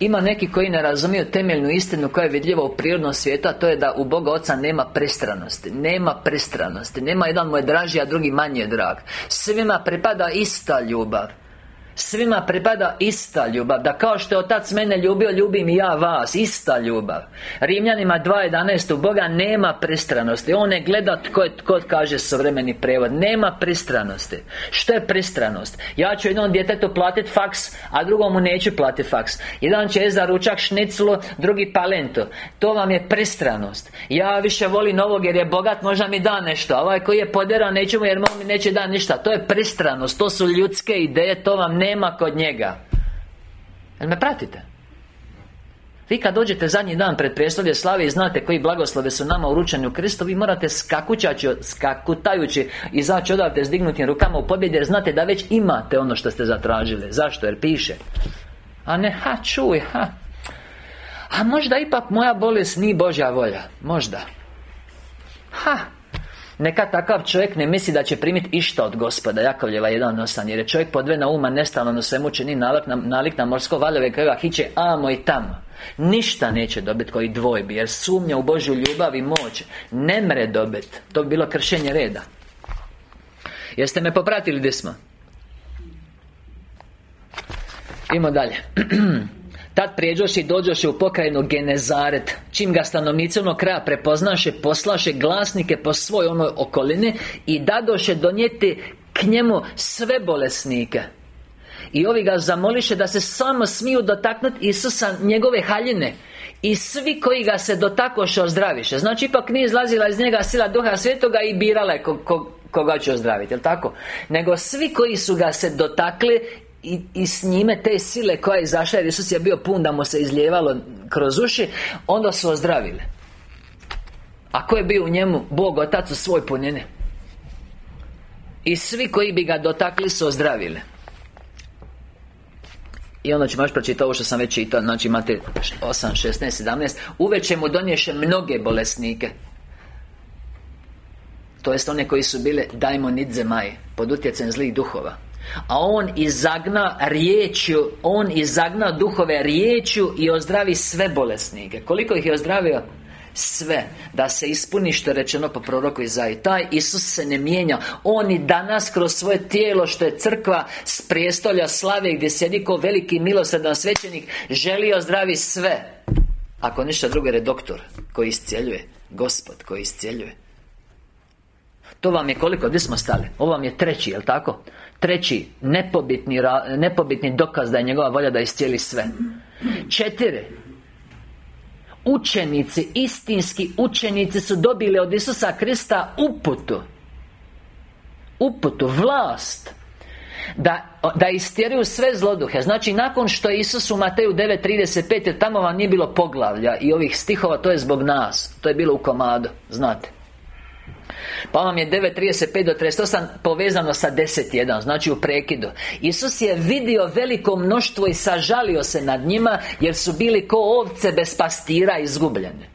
Ima neki koji ne razumiju temeljnu istinu koja je vidljiva u prirodnom svijetu to je da u Boga Oca nema pristranosti Nema pristranosti Nema jedan mu je draži, a drugi manje drag. Svima pripada ista ljubav Svima pripada ista ljubav Da kao što je Otac mene ljubio, ljubim i ja vas Ista ljubav. Rimljanima 2.11 U Boga nema pristranosti. On ne gleda tko, je, tko kaže suvremeni prevod Nema pristranosti. Što je pristranost? Ja ću jednom djetetu platiti faks A drugom mu neću platiti faks. Jedan će za ručak šniclu Drugi palentu. To vam je pristranost. Ja više volim novog jer je bogat Možda mi da nešto A ovaj koji je poderan neću mu jer mi neće da ništa. To je pristranost To su ljudske ideje To vam nema kod njega. Jel me pratite? Vi kad dođete zadnji dan pred prijestolje slave i znate koji blagoslove su nama uručeni u Kristu Vi morate skakućaći, skakutajući Izaći odavde s dignutim rukama u pobjede Jer znate da već imate ono što ste zatražili. Zašto? Jer piše. A ne, ha čuj, ha. A možda ipak moja bolest nije Božja volja. Možda. Ha neka takav čovjek ne misli da će primiti išta od gospoda. Jakovljeva 1.8 Jer je čovjek podvena uma nestalno na svemu čini nalik na, nalik na morsko valjove Koja hiće amo i tamo. Ništa neće dobiti koji dvojbi Jer sumnja u Božju ljubav i moć Ne mre dobiti To bi bilo kršenje reda. Jeste me popratili gdje smo? Idemo dalje [clears throat] Tad prijeđoše i dođoše u pokrajinu Genezaret Čim ga stanovnici onog kraja prepoznaše Poslaše glasnike po svoj onoj okoline I dadoše donijeti k njemu sve bolesnike. I ovi ga zamoliše da se samo smiju dotaknuti Isusa njegove haljine. I svi koji ga se dotakoše ozdraviše. Znači ipak nije izlazila iz njega sila duha svetoga i birala je koga će ozdraviti, jel tako? Nego svi koji su ga se dotakli i, I s njime te sile koja je izašla Jer Isus je bio pun da mu se izlijevalo kroz uši Onda su ozdravile. A ko je bio u njemu? Bog Otac u svoj punine I svi koji bi ga dotakli su ozdravile. I onda ćemo još pročitati ovo što sam već čitao Znači imate 8, 16, 17 Uveće mu donješe mnoge bolesnike. To jest one koji su bile Dajmonidze maj Pod utjecajem zlih duhova a On izagna riječju On izagna duhove riječju I ozdravi sve bolesnike. Koliko ih je ozdravio? Sve. Da se ispuni što je rečeno po proroku Izai Taj Isus se ne mijenja. On i danas kroz svoje tijelo Što je crkva s prijestolja slave Gdje sjedi ko veliki milosredan svećenik Želi ozdravi sve. Ako ništa drugo je doktor Koji iscijeljuje Gospod koji iscijeljuje to vam je koliko, gdje smo stali? Ovo vam je treći, jel tako? Treći, nepobitni, nepobitni dokaz da je njegova volja da iscijeli sve. Četiri. Učenici, istinski učenici su dobili od Isusa Krista uputu. Uputu, vlast. Da, da istjeruju sve zloduhe. Znači nakon što je Isus u Mateju 9.35 Jer tamo vam nije bilo poglavlja I ovih stihova To je zbog nas. To je bilo u komadu Znate pa vam je 9.35 do 38 povezano sa 10.1 Znači u prekidu. Isus je vidio veliko mnoštvo i sažalio se nad njima Jer su bili ko ovce bez pastira izgubljene.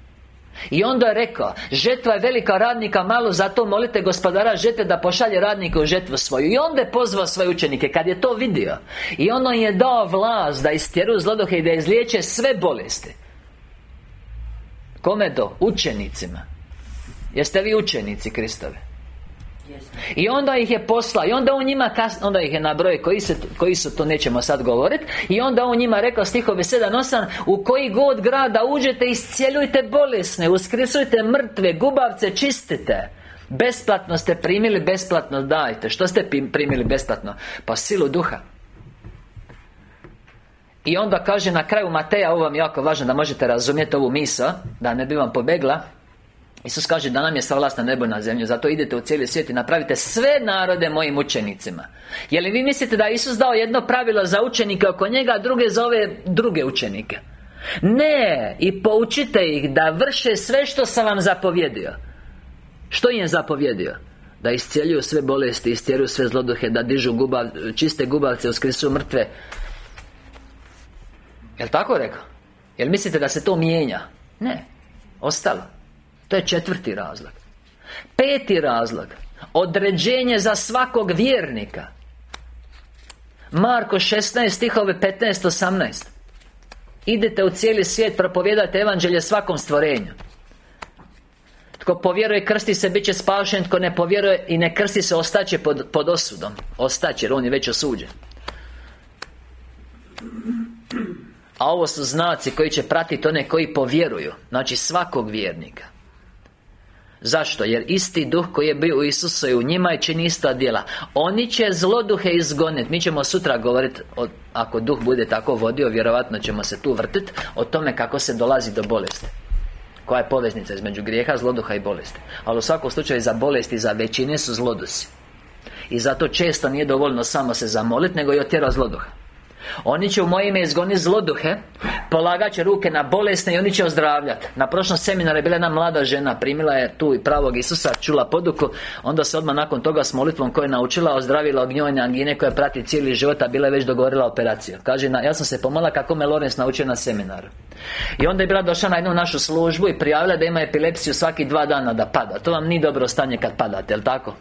I onda je rekao Žetva je velika radnika malo Zato molite gospodara žete da pošalje radnike u žetvu svoju. I onda je pozvao svoje učenike Kad je to vidio. I ono je dao vlast Da istjeru zloduhe i da izliječe sve bolesti. Kome to? Učenicima Jeste vi učenici Kristove? I onda ih je posla I onda on njima kasno Onda ih je nabroj koji, se, koji su to nećemo sad govoriti I onda on njima rekao stihovi 7-8 U koji god grada uđete Iscijeljujte bolesne Uskrisujte mrtve Gubavce čistite Besplatno ste primili, besplatno dajte Što ste primili besplatno? Pa silu duha I onda kaže na kraju Mateja Ovo vam je jako važno da možete razumjeti ovu misa Da ne bi vam pobegla Isus kaže da nam je sva vlast na nebo na zemlju Zato idete u cijeli svijet i napravite sve narode mojim učenicima Je li vi mislite da Isus dao jedno pravilo za učenike oko njega A druge za ove druge učenike Ne I poučite ih da vrše sve što sam vam zapovjedio Što im je zapovjedio? Da iscijeljuju sve bolesti, istjeruju sve zloduhe Da dižu gubav, čiste gubavce, uskrisu mrtve Jel tako rekao? Jel mislite da se to mijenja? Ne Ostalo to je četvrti razlog. Peti razlog. Određenje za svakog vjernika. Marko 16 stihove 15-18 Idete u cijeli svijet, propovijedate evanđelje svakom stvorenju. Tko povjeruje, krsti se, bit će spašen. Tko ne povjeruje i ne krsti se, ostaće pod, pod osudom. Ostaće, jer on je već osuđen. A ovo su znaci koji će pratiti one koji povjeruju. Znači svakog vjernika Zašto? Jer isti duh koji je bio u Isusu i u njima i čini ista djela. Oni će zloduhe izgoniti Mi ćemo sutra govoriti Ako duh bude tako vodio Vjerovatno ćemo se tu vrtiti O tome kako se dolazi do bolesti. Koja je poveznica između grijeha, zloduha i bolesti. Ali u svakom slučaju za bolesti za većine su zlodusi. I zato često nije dovoljno samo se zamoliti Nego i otjera zloduha oni će u moje ime izgoniti zloduhe Polagat će ruke na bolesne i oni će ozdravljati Na prošlom seminaru je bila jedna mlada žena Primila je tu i pravog Isusa Čula poduku. Onda se odmah nakon toga s molitvom koju je naučila Ozdravila gnjojne angine koja prati cijeli život A bila je već dogovorila operaciju. Kaže, ja sam se pomala kako me Lorenz naučio na seminaru. I onda je bila došla na jednu našu službu I prijavila da ima epilepsiju svaki dva dana da pada. To vam nije dobro stanje kad padate, jel tako?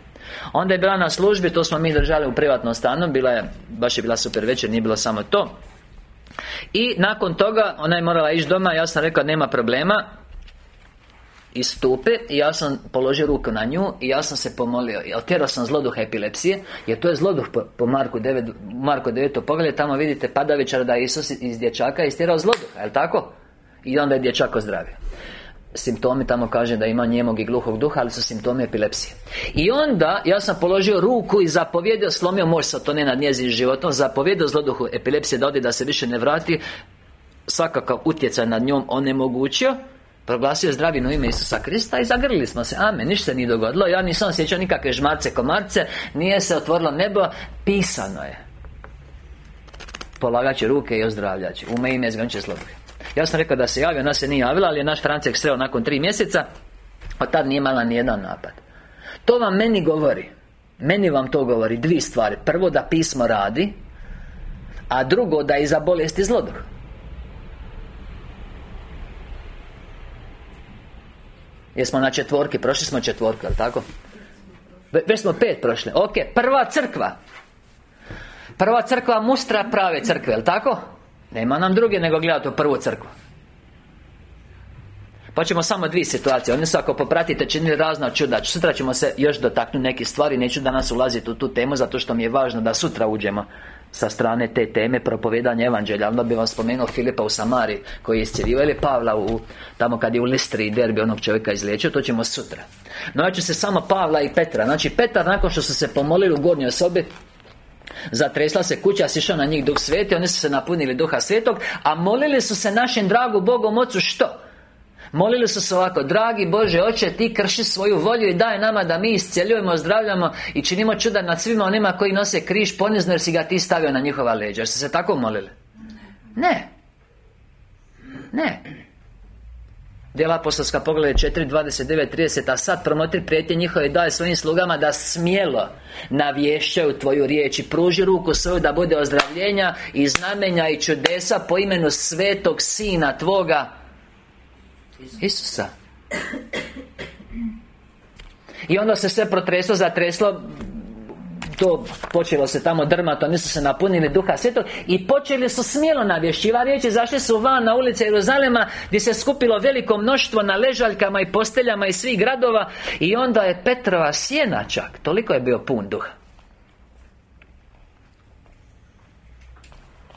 Onda je bila na službi, to smo mi držali u privatnom stanu Bila je, baš je bila super večer, nije bilo samo to. I nakon toga, ona je morala ići doma Ja sam rekao, nema problema. Iz stupe i ja sam položio ruku na nju i ja sam se pomolio. Jel tjerao sam zloduha epilepsije Jer to je zloduh po, po Marku 9 Marku 9 pogledaj tamo vidite padavičar da je Isus iz dječaka istjerao zloduha, jel tako? I onda je dječak ozdravio simptomi tamo kaže da ima njemog i gluhog duha ali su simptomi epilepsije. I onda ja sam položio ruku i zapovjedio slomio moć ne nad njezin životom zapovjedio zloduhu epilepsije da odi da se više ne vrati. Svakakav utjecaj nad njom onemogućio. Proglasio zdravinu ime Isusa Krista i zagrlili smo se. Amen, ništa se nije dogodilo. Ja nisam osjećao nikakve žmarce komarce. Nije se otvorilo nebo. Pisano je. Polagat će ruke i ozdravljat će Ume ime izgonit će ja sam rekao da se javio, ona se nije javila Ali je naš Francek sreo nakon tri mjeseca Od tad nije imala nijedan napad. To vam meni govori Meni vam to govori dvije stvari. Prvo da pismo radi A drugo da iza bolesti zloduh Jesmo na četvorki, prošli smo četvorku, jel tako? Već smo pet prošli, ok, prva crkva. Prva crkva mustra prave crkve, jel tako? Nema nam druge nego gledati u prvu crkvu. Pa ćemo samo dvije situacije. Oni su ako popratite činili razna čuda. Sutra ćemo se još dotaknuti neke stvari. Neću danas ulaziti u tu temu Zato što mi je važno da sutra uđemo sa strane te teme propovedanja evanđelja. Onda bi vam spomenuo Filipa u Samari Koji je iscijelio ili Pavla u, Tamo kad je u Listri derbi onog čovjeka izliječio To ćemo sutra. No ja ću se samo Pavla i Petra. Znači Petar nakon što su se pomolili u gornjoj sobi Zatresla se kuća, sišao na njih Duh Sveti Oni su se napunili Duha Svetog A molili su se našem dragu Bogom Ocu što? Molili su se ovako Dragi Bože Oče Ti krši svoju volju i daj nama da mi iscjeljujemo, ozdravljamo I činimo čuda nad svima onima koji nose križ ponizno Jer si ga Ti stavio na njihova leđa Jer su se tako molili? Ne Ne Djela apostolska pogled 4, 29, 30 A sad promotri prijetnje njihove i daje svojim slugama Da smjelo navješćaju Tvoju riječ I pruži ruku svoju da bude ozdravljenja I znamenja i čudesa Po imenu svetog Sina Tvoga Isusa. I onda se sve protreslo, zatreslo to počelo se tamo drmato, oni su se napunili duha svetog i počeli su smjelo navješćiva riječi, zašli su van na ulice Jeruzalema gdje se skupilo veliko mnoštvo na ležaljkama i posteljama iz svih gradova i onda je Petrova sjena čak, toliko je bio pun duha.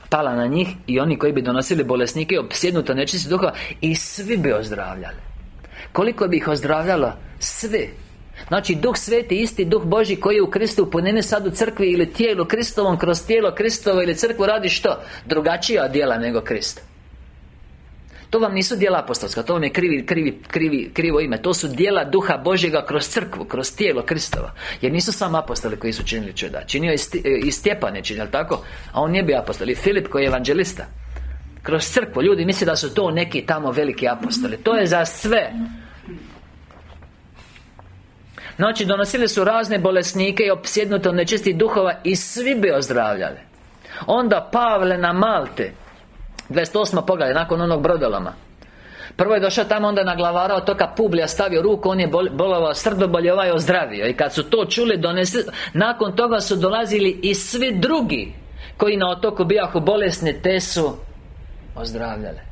Pala na njih i oni koji bi donosili bolesnike opsjednuto nečisti duhova i svi bi ozdravljali. Koliko bi ih ozdravljalo? Svi Znači, Duh Sveti, isti Duh Boži koji je u Kristu punine sad u crkvi ili tijelu Kristovom Kroz tijelo Kristovo ili crkvu radi što? Drugačija djela nego Krist. To vam nisu djela apostolska, to vam je krivi, krivi, krivi, krivo ime. To su djela Duha Božjega kroz crkvu, kroz tijelo Kristova. Jer nisu samo apostoli koji su činili čuda. Činio i Stjepan je činio, tako? A on nije bio apostol. I Filip koji je evanđelista. Kroz crkvu, ljudi misle da su to neki tamo veliki apostoli. To je za sve Znači, donosili su razne bolesnike i opsjednute od nečistih duhova I svi bi ozdravljali. Onda Pavle na Malte 28. poglavlje, nakon onog brodoloma. Prvo je došao tamo onda naglavarao toka Publija stavio ruku On je bolovao srdobolje Ovaj ozdravio. I kad su to čuli donesi Nakon toga su dolazili i svi drugi Koji na otoku bijahu bolesni Te su ozdravljali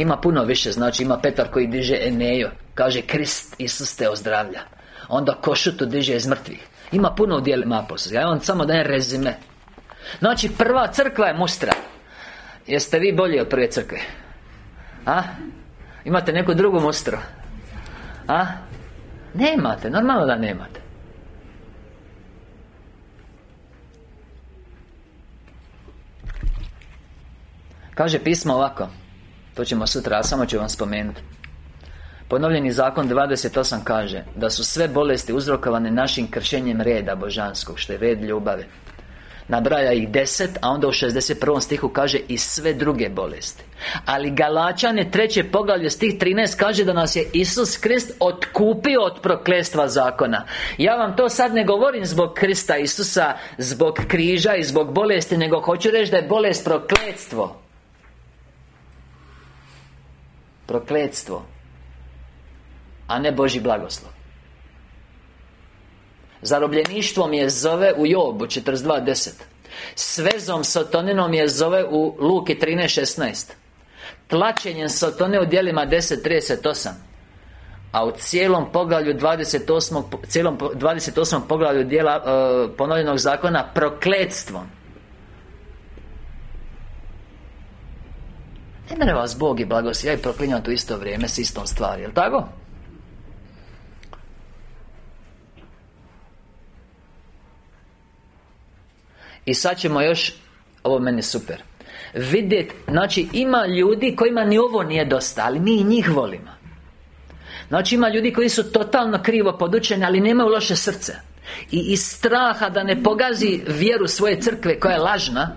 Ima puno više Znači ima Petar koji diže Enejo Kaže Krist Isus te ozdravlja Onda košutu diže iz mrtvih Ima puno u dijelima apostolskih Ja vam samo dajem rezime Znači prva crkva je mustra Jeste vi bolji od prve crkve? A? Imate neku drugu mustru? A? Nemate, normalno da nemate Kaže pismo ovako To ćemo sutra, a samo ću vam spomenuti Ponovljeni zakon 28 kaže Da su sve bolesti uzrokovane našim kršenjem reda božanskog Što je red ljubave Nabraja ih deset, a onda u 61. stihu kaže i sve druge bolesti. Ali Galačane treće poglavlje stih 13 kaže da nas je Isus Krist otkupio od proklestva zakona. Ja vam to sad ne govorim zbog Krista Isusa Zbog križa i zbog bolesti Nego hoću reći da je bolest prokletstvo Prokletstvo A ne Boži blagoslov Zarobljeništvom je zove u Jobu 42.10 Svezom sotoninom je zove u Luki 13.16 Tlačenjem sotone u dijelima 10.38 a u cijelom poglavlju 28. cijelom 28. poglavlju dijela e, ponovljenog zakona prokletstvom Ne mene vas Bog i blagosi, ja i proklinjam isto vrijeme s istom stvari, jel' tako? I sad ćemo još Ovo meni super Vidjet, znači ima ljudi kojima ni ovo nije dosta Ali mi i njih volimo Znači ima ljudi koji su totalno krivo podučeni Ali nemaju loše srce I iz straha da ne pogazi vjeru svoje crkve koja je lažna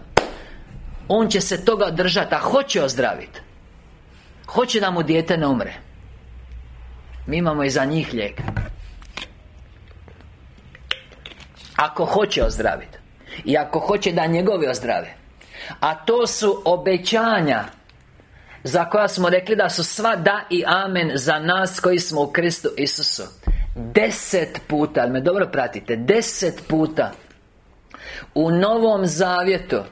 On će se toga držati A hoće ozdraviti Hoće da mu dijete ne umre. Mi imamo i za njih lijek. Ako hoće ozdraviti i ako hoće da njegovi ozdrave A to su obećanja Za koja smo rekli da su sva da i amen Za nas koji smo u Kristu Isusu. Deset puta, ali me dobro pratite? Deset puta U Novom Zavjetu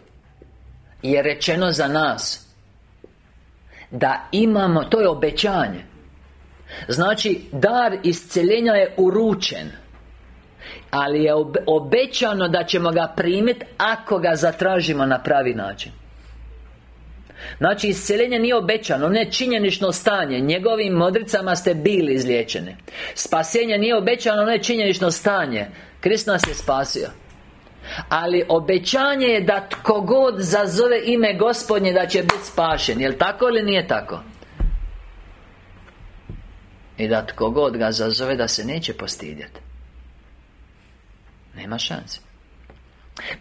Je rečeno za nas Da imamo, to je obećanje. Znači, dar isceljenja je uručen ali je obećano da ćemo ga primiti Ako ga zatražimo na pravi način. Znači, isceljenje nije obećano, ne činjenično stanje. Njegovim modricama ste bili izliječeni. Spasenje nije obećano, ne činjenično stanje. Krist nas je spasio ali obećanje je da tko god zazove ime gospodnje da će biti spašen Jel' tako ili nije tako? I da tko god ga zazove da se neće postidjeti nema šanse.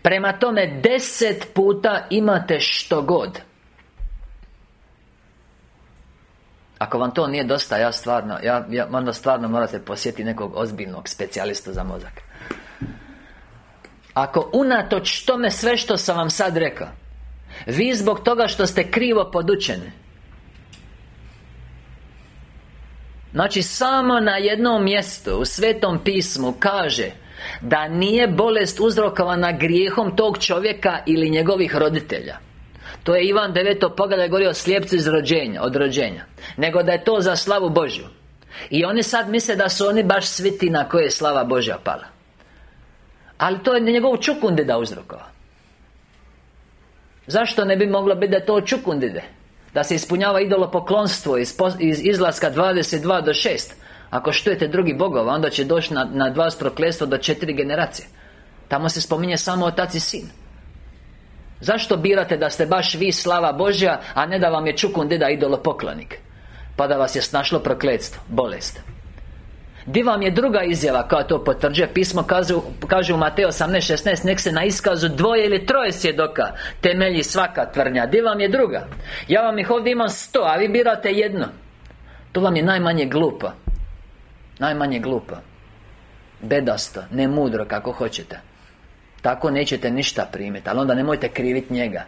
Prema tome, deset puta imate što god. Ako vam to nije dosta, ja stvarno, ja, ja, onda stvarno morate posjetiti nekog ozbiljnog specijalista za mozak Ako unatoč tome sve što sam vam sad rekao Vi zbog toga što ste krivo podučeni Znači, samo na jednom mjestu u Svetom pismu kaže da nije bolest uzrokovana grijehom tog čovjeka ili njegovih roditelja To je Ivan 9. pogleda govorio slijepci iz rođenja, od rođenja Nego da je to za slavu Božju I oni sad misle da su oni baš sviti na koje je slava Božja pala Ali to je njegov čukundida uzrokovao Zašto ne bi moglo biti da to čukundide? Da se ispunjava idolopoklonstvo iz, iz izlaska 22 do 6 ako štujete drugi bogova Onda će doći na, na dva prokletstvo do četiri generacije. Tamo se spominje samo otac i sin. Zašto birate da ste baš vi slava Božja A ne da vam je čukun deda idolopoklonik Pa da vas je snašlo prokletstvo Bolest Di vam je druga izjava koja to potvrđuje? Pismo kaže, kaže u Mateo 18.16 Nek se na iskazu dvoje ili troje svjedoka Temelji svaka tvrdnja. Di vam je druga? Ja vam ih ovdje imam sto, a vi birate jedno. To vam je najmanje glupo. Najmanje glupo. Bedasto, nemudro, kako hoćete. Tako nećete ništa primiti Ali onda nemojte kriviti njega.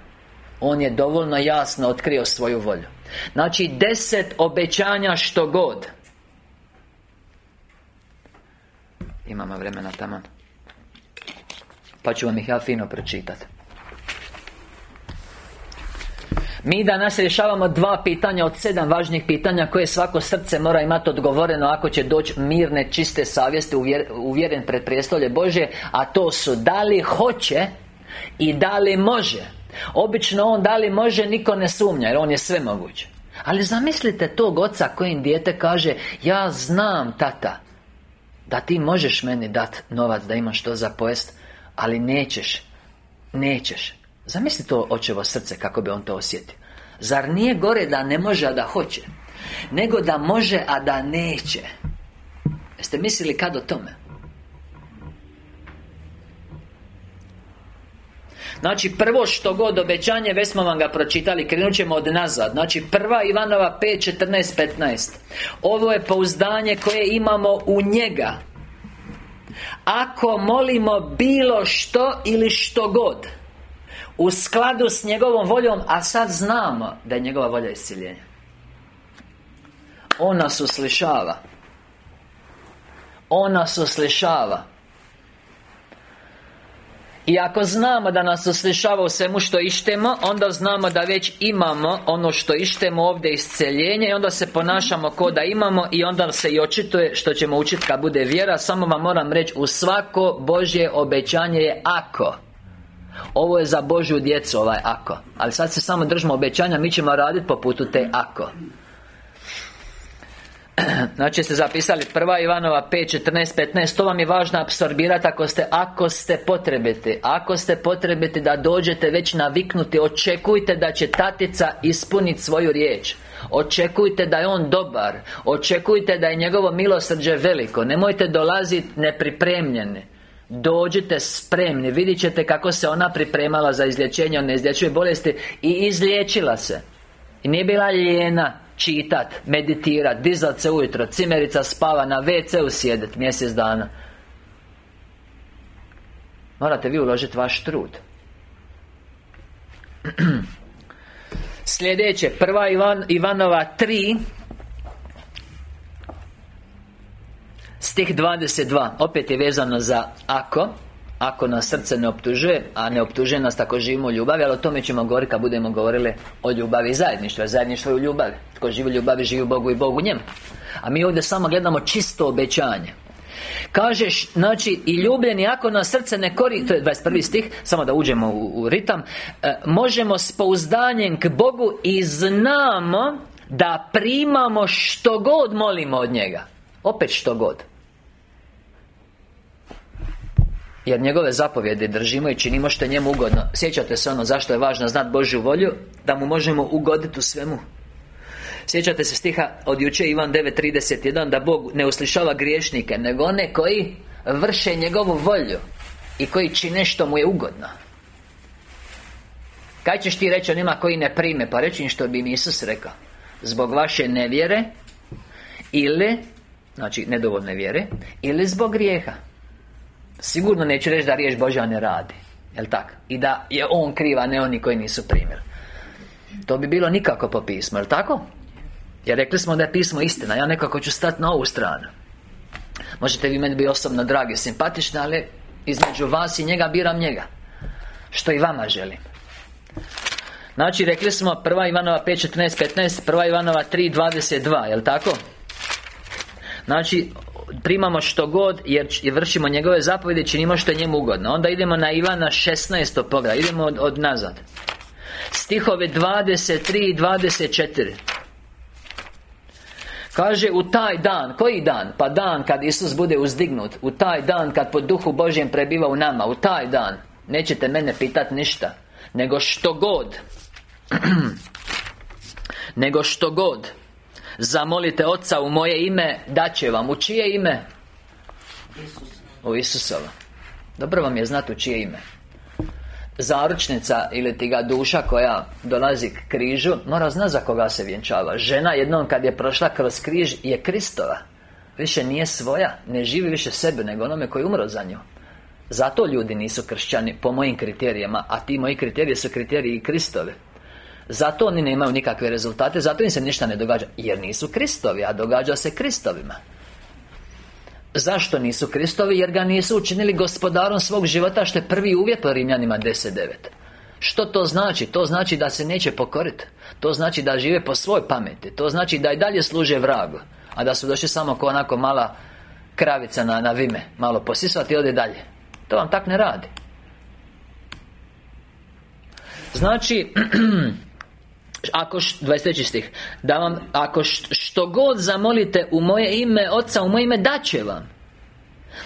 On je dovoljno jasno otkrio svoju volju. Znači deset obećanja što god Imamo vremena tamo. Pa ću vam ih ja fino pročitati mi danas rješavamo dva pitanja od sedam važnih pitanja Koje svako srce mora imati odgovoreno Ako će doći mirne, čiste savjesti Uvjeren pred prijestolje Bože A to su da li hoće I da li može. Obično on da li može niko ne sumnja Jer on je sve moguće Ali zamislite tog oca kojim dijete kaže Ja znam tata Da ti možeš meni dati novac Da imaš to za pojest Ali nećeš Nećeš. Zamisli to očevo srce kako bi on to osjetio. Zar nije gore da ne može, a da hoće? Nego da može, a da neće. Jeste mislili kad o tome? Znači prvo što god obećanje Već smo vam ga pročitali Krenut ćemo od nazad. Znači prva Ivanova 5, 14, 15 Ovo je pouzdanje koje imamo u njega. Ako molimo bilo što ili što god u skladu s njegovom voljom A sad znamo da je njegova volja isciljenja. On nas uslišava. On nas uslišava i ako znamo da nas uslišava u svemu što ištemo Onda znamo da već imamo ono što ištemo ovdje isceljenje I onda se ponašamo ko da imamo I onda se i očituje što ćemo učiti kad bude vjera. Samo vam moram reći U svako Božje obećanje je ako. Ovo je za Božju djecu ovaj ako. Ali sad se samo držimo obećanja Mi ćemo raditi po putu te ako [clears throat] Znači ste zapisali prva Ivanova 5, 14, 15 To vam je važno apsorbirati ako ste Ako ste potrebiti. Ako ste potrebiti da dođete već naviknuti Očekujte da će tatica ispuniti svoju riječ. Očekujte da je on dobar. Očekujte da je njegovo milosrđe veliko. Nemojte dolaziti nepripremljeni. Dođite spremni. Vidjet ćete kako se ona pripremala za izlječenje od neizlječive bolesti I izliječila se. I nije bila lijena Čitat, meditirat, dizat se ujutro Cimerica spava na WC-u mjesec dana. Morate vi uložiti vaš trud. [clears throat] Sljedeće, prva Ivan, Ivanova 3 Stih 22 Opet je vezano za ako Ako nas srce ne optužuje A ne optužuje nas tako živimo u ljubavi Ali o tome ćemo govoriti kad budemo govorili O ljubavi i zajedništvu Zajedništvo je u ljubavi. Tko živi u ljubavi živi u Bogu i Bogu njemu. A mi ovdje samo gledamo čisto obećanje. Kažeš, znači, i ljubljeni ako nas srce ne kori To je 21. stih, samo da uđemo u, u ritam e, Možemo s pouzdanjem k Bogu i znamo Da primamo što god molimo od njega. Opet što god Jer njegove zapovjede držimo i činimo što je njemu ugodno. Sjećate se ono zašto je važno znati Božju volju? Da mu možemo ugoditi u svemu. Sjećate se stiha od juče Ivan 9.31 Da Bog ne uslišava griješnike Nego one koji vrše njegovu volju I koji čine što mu je ugodno. Kaj ćeš ti reći onima koji ne prime? Pa reći što bi mi Isus rekao. Zbog vaše nevjere Ili Znači nedovoljne vjere Ili zbog grijeha Sigurno neću reći da riječ Božja ne radi Jel tako? I da je on kriv, a ne oni koji nisu primjer To bi bilo nikako po pismu, jel tako? Jer rekli smo da je pismo istina Ja nekako ću stati na ovu stranu Možete vi meni biti osobno dragi, simpatični Ali između vas i njega biram njega Što i vama želim Znači, rekli smo Prva Ivanova 5.14.15 15 Prva Ivanova 3.22, jel tako? Znači, primamo što god jer vršimo njegove zapovjede činimo što je njemu ugodno. Onda idemo na Ivana 16. pogled idemo od, od nazad. Stihove 23 i 24 Kaže u taj dan, koji dan? Pa dan kad Isus bude uzdignut U taj dan kad po duhu Božjem prebiva u nama U taj dan. Nećete mene pitat ništa. Nego što god. [clears throat] Nego što god Zamolite Oca u moje ime će vam. U čije ime? U Isusova. Dobro vam je znati u čije ime. Zaručnica ili ti ga duša koja dolazi k križu Mora znati za koga se vjenčava. Žena jednom kad je prošla kroz križ je Kristova. Više nije svoja Ne živi više sebe nego onome koji umro za nju. Zato ljudi nisu kršćani po mojim kriterijama A ti moji kriteriji su kriteriji Kristove Zato oni nemaju nikakve rezultate Zato im se ništa ne događa Jer nisu Kristovi, a događa se Kristovima. Zašto nisu Kristovi? Jer ga nisu učinili gospodarom svog života Što je prvi uvjet po Rimljanima 10.9 što to znači? To znači da se neće pokoriti To znači da žive po svoj pameti. To znači da i dalje služe vragu A da su došli samo ko onako mala kravica na, na vime Malo posisvati i ode dalje. To vam tak ne radi. Znači [clears throat] Ako, 23. stih Da vam, ako što god zamolite u moje ime Oca, u moje ime, daće vam.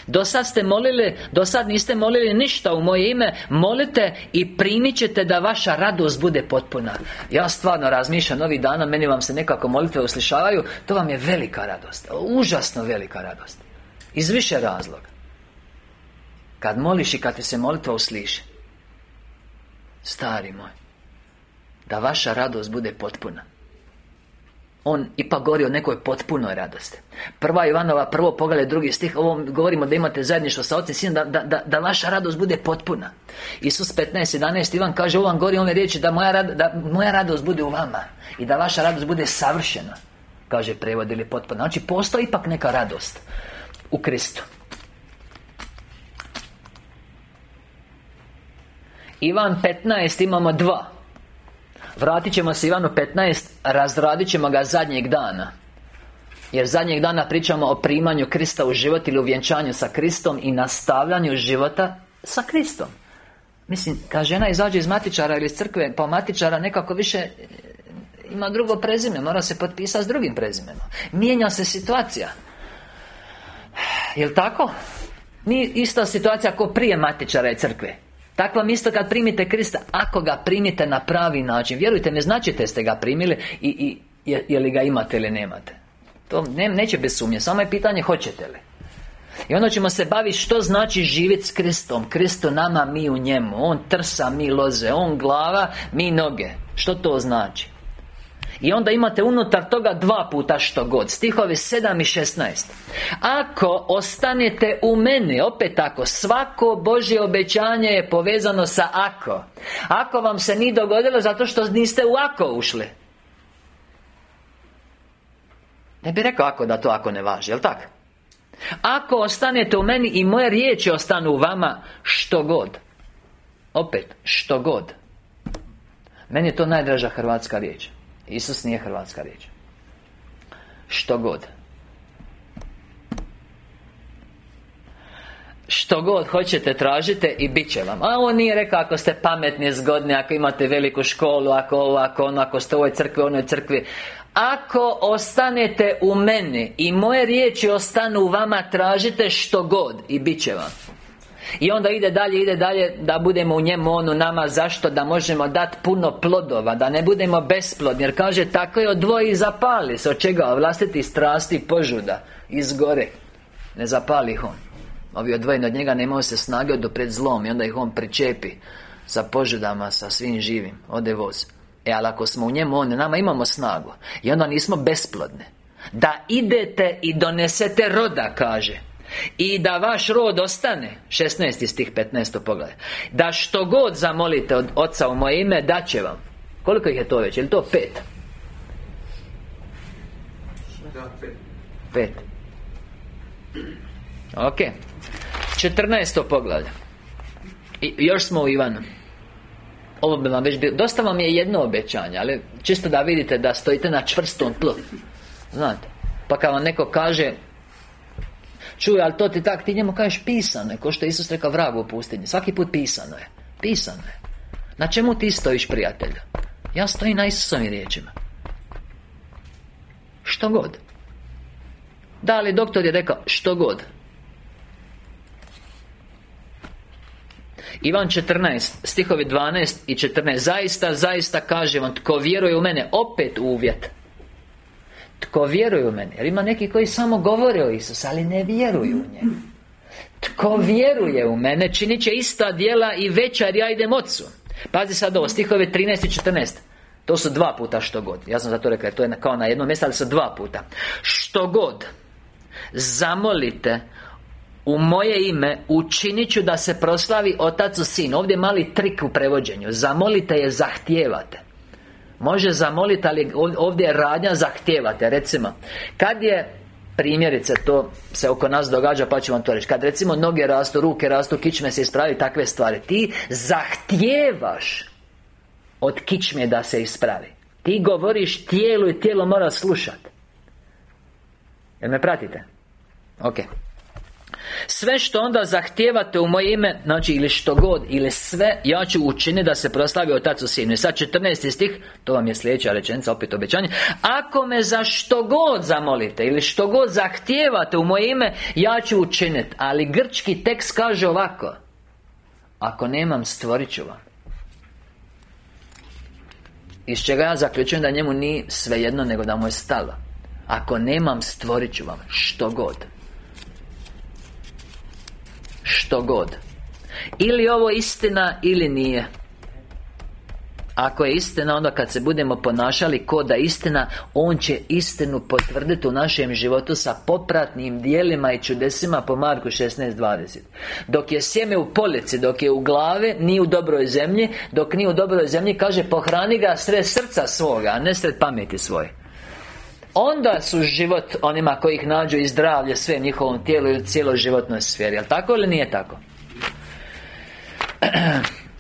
Do sad ste molili, do sad niste molili ništa u moje ime Molite i primit ćete da vaša radost bude potpuna. Ja stvarno razmišljam ovih dana, meni vam se nekako molitve uslišavaju To vam je velika radost, užasno velika radost. Iz više razloga. Kad moliš i kad ti se molitva usliši Stari moj Da vaša radost bude potpuna. On ipak govori o nekoj potpunoj radosti. Prva Ivanova, prvo poglavlje, drugi stih Ovo govorimo da imate zajedništvo sa Otcem Sinom da, da, da, vaša radost bude potpuna. Isus 15, 11, Ivan kaže Ovo vam govori ove riječi da moja, da moja radost bude u vama I da vaša radost bude savršena Kaže prevod ili potpuna. Znači postoji ipak neka radost U Kristu. Ivan 15 imamo dva Vratit ćemo se Ivanu 15 Razradit ćemo ga zadnjeg dana. Jer zadnjeg dana pričamo o primanju Krista u život Ili u vjenčanju sa Kristom I nastavljanju života sa Kristom. Mislim, kad žena izađe iz matičara ili iz crkve Pa matičara nekako više e, Ima drugo prezime Mora se potpisati s drugim prezimenom Mijenja se situacija. Jel' tako? Nije ista situacija kao prije matičara i crkve tako vam isto kad primite Krista Ako ga primite na pravi način. Vjerujte me, značite ste ga primili I, i je, je li ga imate ili nemate. To ne, neće bez sumnje Samo je pitanje hoćete li. I onda ćemo se baviti što znači živjeti s Kristom? Kristo nama, mi u njemu. On trsa, mi loze On glava, mi noge. Što to znači? I onda imate unutar toga dva puta što god. Stihovi 7 i 16 Ako ostanete u meni Opet tako Svako Božje obećanje je povezano sa ako. Ako vam se nije dogodilo zato što niste u ako ušli. Ne bi rekao ako da to ako ne važi, jel tako? Ako ostanete u meni i moje riječi ostanu u vama Što god. Opet, što god. Meni je to najdraža hrvatska riječ Isus nije hrvatska riječ. Što god. Što god hoćete tražite i bit će vam. A on nije rekao ako ste pametni, zgodni Ako imate veliku školu Ako ovo, ako ono Ako ste u ovoj crkvi, onoj crkvi. Ako ostanete u meni I moje riječi ostanu u vama Tražite što god I bit će vam i onda ide dalje, ide dalje Da budemo u njemu, ono nama Zašto? Da možemo dati puno plodova Da ne budemo besplodni. Jer kaže, tako je odvoji zapali se. Od čega? Vlastiti strasti požuda. Izgore Ne zapali ih on. Ovi odvojeni od njega nemaju se snage do pred zlom I onda ih on pričepi Sa požudama, sa svim živim. Ode voz. E, ali ako smo u njemu, on nama imamo snagu. I onda nismo besplodne Da idete i donesete roda, kaže i da vaš rod ostane 16. stih 15. poglavlje Da što god zamolite od Oca u moje ime Daće vam Koliko ih je to već? Je li to pet? pet Ok 14. poglavlje I još smo u Ivanu Ovo bi vam već bilo Dosta vam je jedno obećanje Ali čisto da vidite da stojite na čvrstom tlu Znate Pa kad vam neko kaže Čuj, ali to ti tak, ti njemu kažeš pisano je Ko što je Isus rekao vragu u pustinji. Svaki put pisano je Pisano je. Na čemu ti stojiš, prijatelju? Ja stojim na Isusovim riječima. Što god. Da li doktor je rekao što god? Ivan 14, stihovi 12 i 14 Zaista, zaista kažem vam Tko vjeruje u mene, opet uvjet tko vjeruje u mene? Jer ima neki koji samo govore o Isusu Ali ne vjeruju u njega. Tko vjeruje u mene Činit će ista djela i veća Jer ja idem ocu. Pazi sad ovo, stihove 13 i 14 To su dva puta što god. Ja sam zato rekao, to je kao na jednom mjestu Ali su dva puta. Što god Zamolite u moje ime učinit ću da se proslavi Otac u Sin. Ovdje mali trik u prevođenju. Zamolite je zahtijevate Može zamoliti, ali ovdje je radnja zahtijevate. Recimo, kad je Primjerice, to se oko nas događa, pa ću vam to reći. Kad recimo noge rastu, ruke rastu, kičme se ispravi, takve stvari. Ti zahtijevaš od kičme da se ispravi. Ti govoriš tijelu i tijelo mora slušati Jel me pratite? Ok sve što onda zahtijevate u moje ime Znači ili što god Ili sve Ja ću učiniti da se proslavi Otac u Sinu I sad 14. stih To vam je sljedeća rečenica Opet obećanje. Ako me za što god zamolite Ili što god zahtijevate u moje ime Ja ću učiniti Ali grčki tekst kaže ovako. Ako nemam stvorit ću vam. Iz čega ja zaključujem da njemu nije svejedno nego da mu je stalo. Ako nemam, stvorit ću vam Što god što god. Ili ovo istina ili nije. Ako je istina, onda kad se budemo ponašali ko da istina On će istinu potvrditi u našem životu sa popratnim dijelima i čudesima po Marku 16.20 Dok je sjeme u polici, dok je u glave, nije u dobroj zemlji Dok nije u dobroj zemlji, kaže pohrani ga sred srca svoga, a ne sred pameti svoje Onda su život onima koji ih nađu i zdravlje sve njihovom tijelu ili cijeloj životnoj sferi Jel tako ili nije tako? [clears throat]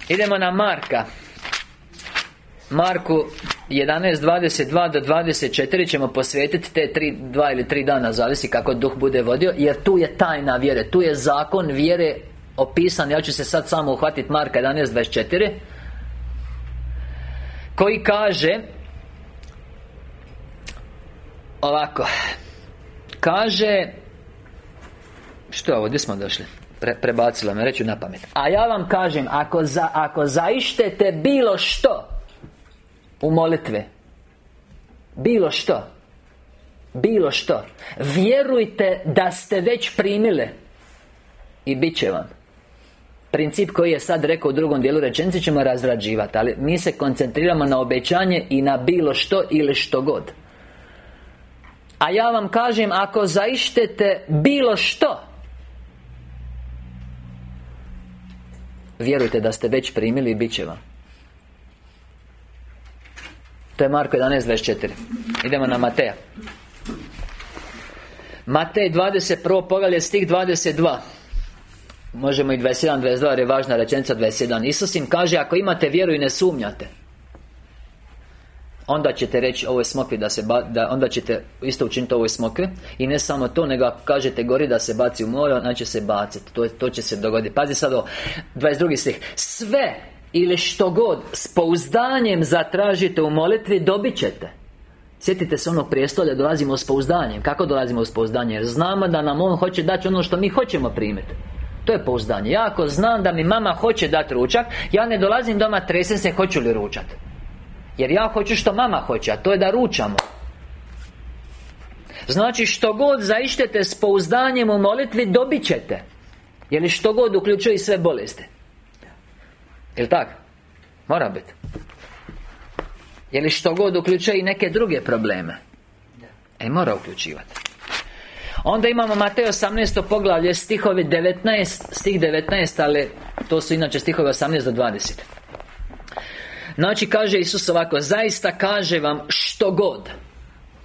Idemo na Marka Marku 11.22 do 24 ćemo posvetiti te tri, dva ili tri dana Zavisi kako duh bude vodio Jer tu je tajna vjere Tu je zakon vjere opisan Ja ću se sad samo uhvatiti Marka 11.24 Koji kaže Ovako Kaže Što je ovo, gdje smo došli? Pre, prebacila me, reću na pamet. A ja vam kažem, ako, za, ako zaištete bilo što U molitve Bilo što Bilo što Vjerujte da ste već primile I bit će vam. Princip koji je sad rekao u drugom dijelu rečenice ćemo razrađivati Ali mi se koncentriramo na obećanje i na bilo što ili što god a ja vam kažem, ako zaištete bilo što Vjerujte da ste već primili i bit će vam. To je Marko 11.24 Idemo na Mateja. Matej 21. poglavlje stih 22 Možemo i 27, 22 jer je važna rečenica 27 Isus im kaže Ako imate vjeru i ne sumnjate Onda ćete reći ovoj smokvi da se ba, da Onda ćete isto učiniti ovoj smokvi. I ne samo to, nego ako kažete gori da se baci u more Onda će se baciti. To, to će se dogoditi. Pazi sad ovo 22. stih. Sve ili što god S pouzdanjem zatražite u molitvi Dobit ćete. Sjetite se onog prijestolja, dolazimo s pouzdanjem. Kako dolazimo s pouzdanjem? Jer znamo da nam On hoće dati ono što mi hoćemo primiti. To je pouzdanje. Ja ako znam da mi mama hoće dati ručak Ja ne dolazim doma tresem se hoću li ručat jer ja hoću što mama hoće, a to je da ručamo. Znači što god zaištete s pouzdanjem u molitvi dobit ćete. Jer što god uključuje sve bolesti. Jel' tako? Mora biti. Jer što god uključuje i neke druge probleme. E mora uključivati. Onda imamo Mateo 18. poglavlje stihovi 19 Stih 19, ali to su inače stihovi 18 do 20 Znači kaže Isus ovako Zaista kaže vam što god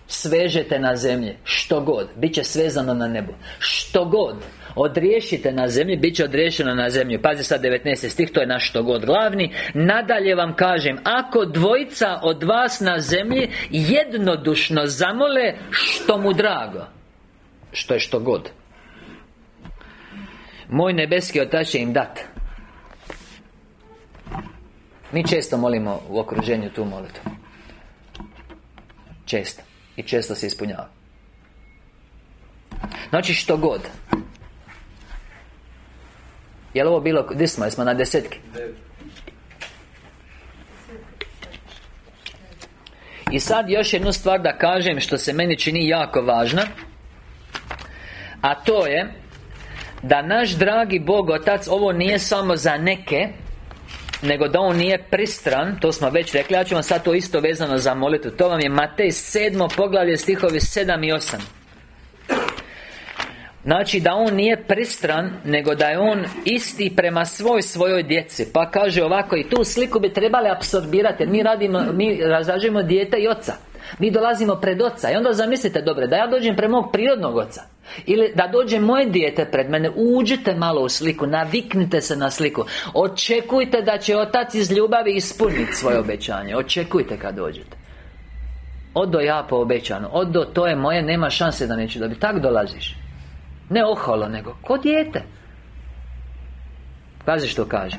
Svežete na zemlji Što god Biće svezano na nebu. Što god Odriješite na zemlji Bit će odriješeno na zemlji. Pazi sad 19. stih To je naš što god glavni. Nadalje vam kažem Ako dvojica od vas na zemlji Jednodušno zamole Što mu drago Što je što god Moj nebeski otac će im dat mi često molimo u okruženju tu molitvu. Često. I često se ispunjava. Znači što god. Je li ovo bilo, gdje smo, jesmo na desetki? I sad još jednu stvar da kažem što se meni čini jako važna A to je Da naš dragi Bog Otac Ovo nije samo za neke nego da on nije pristran To smo već rekli Ja ću vam sad to isto vezano za molitvu To vam je Matej 7. poglavlje stihovi 7 i 8 Znači da on nije pristran Nego da je on isti prema svoj svojoj djeci. Pa kaže ovako I tu sliku bi trebali apsorbirati. Mi radimo Mi razrađujemo dijete i oca Mi dolazimo pred oca I onda zamislite dobro Da ja dođem pred mog prirodnog oca Ili da dođe moje dijete pred mene Uđite malo u sliku Naviknite se na sliku. Očekujte da će otac iz ljubavi ispuniti svoje obećanje. Očekujte kad dođete. Odo ja po obećano Odo to je moje Nema šanse da neću dobiti. Tak dolaziš. Ne oholo, nego ko dijete? Pazi što kaže.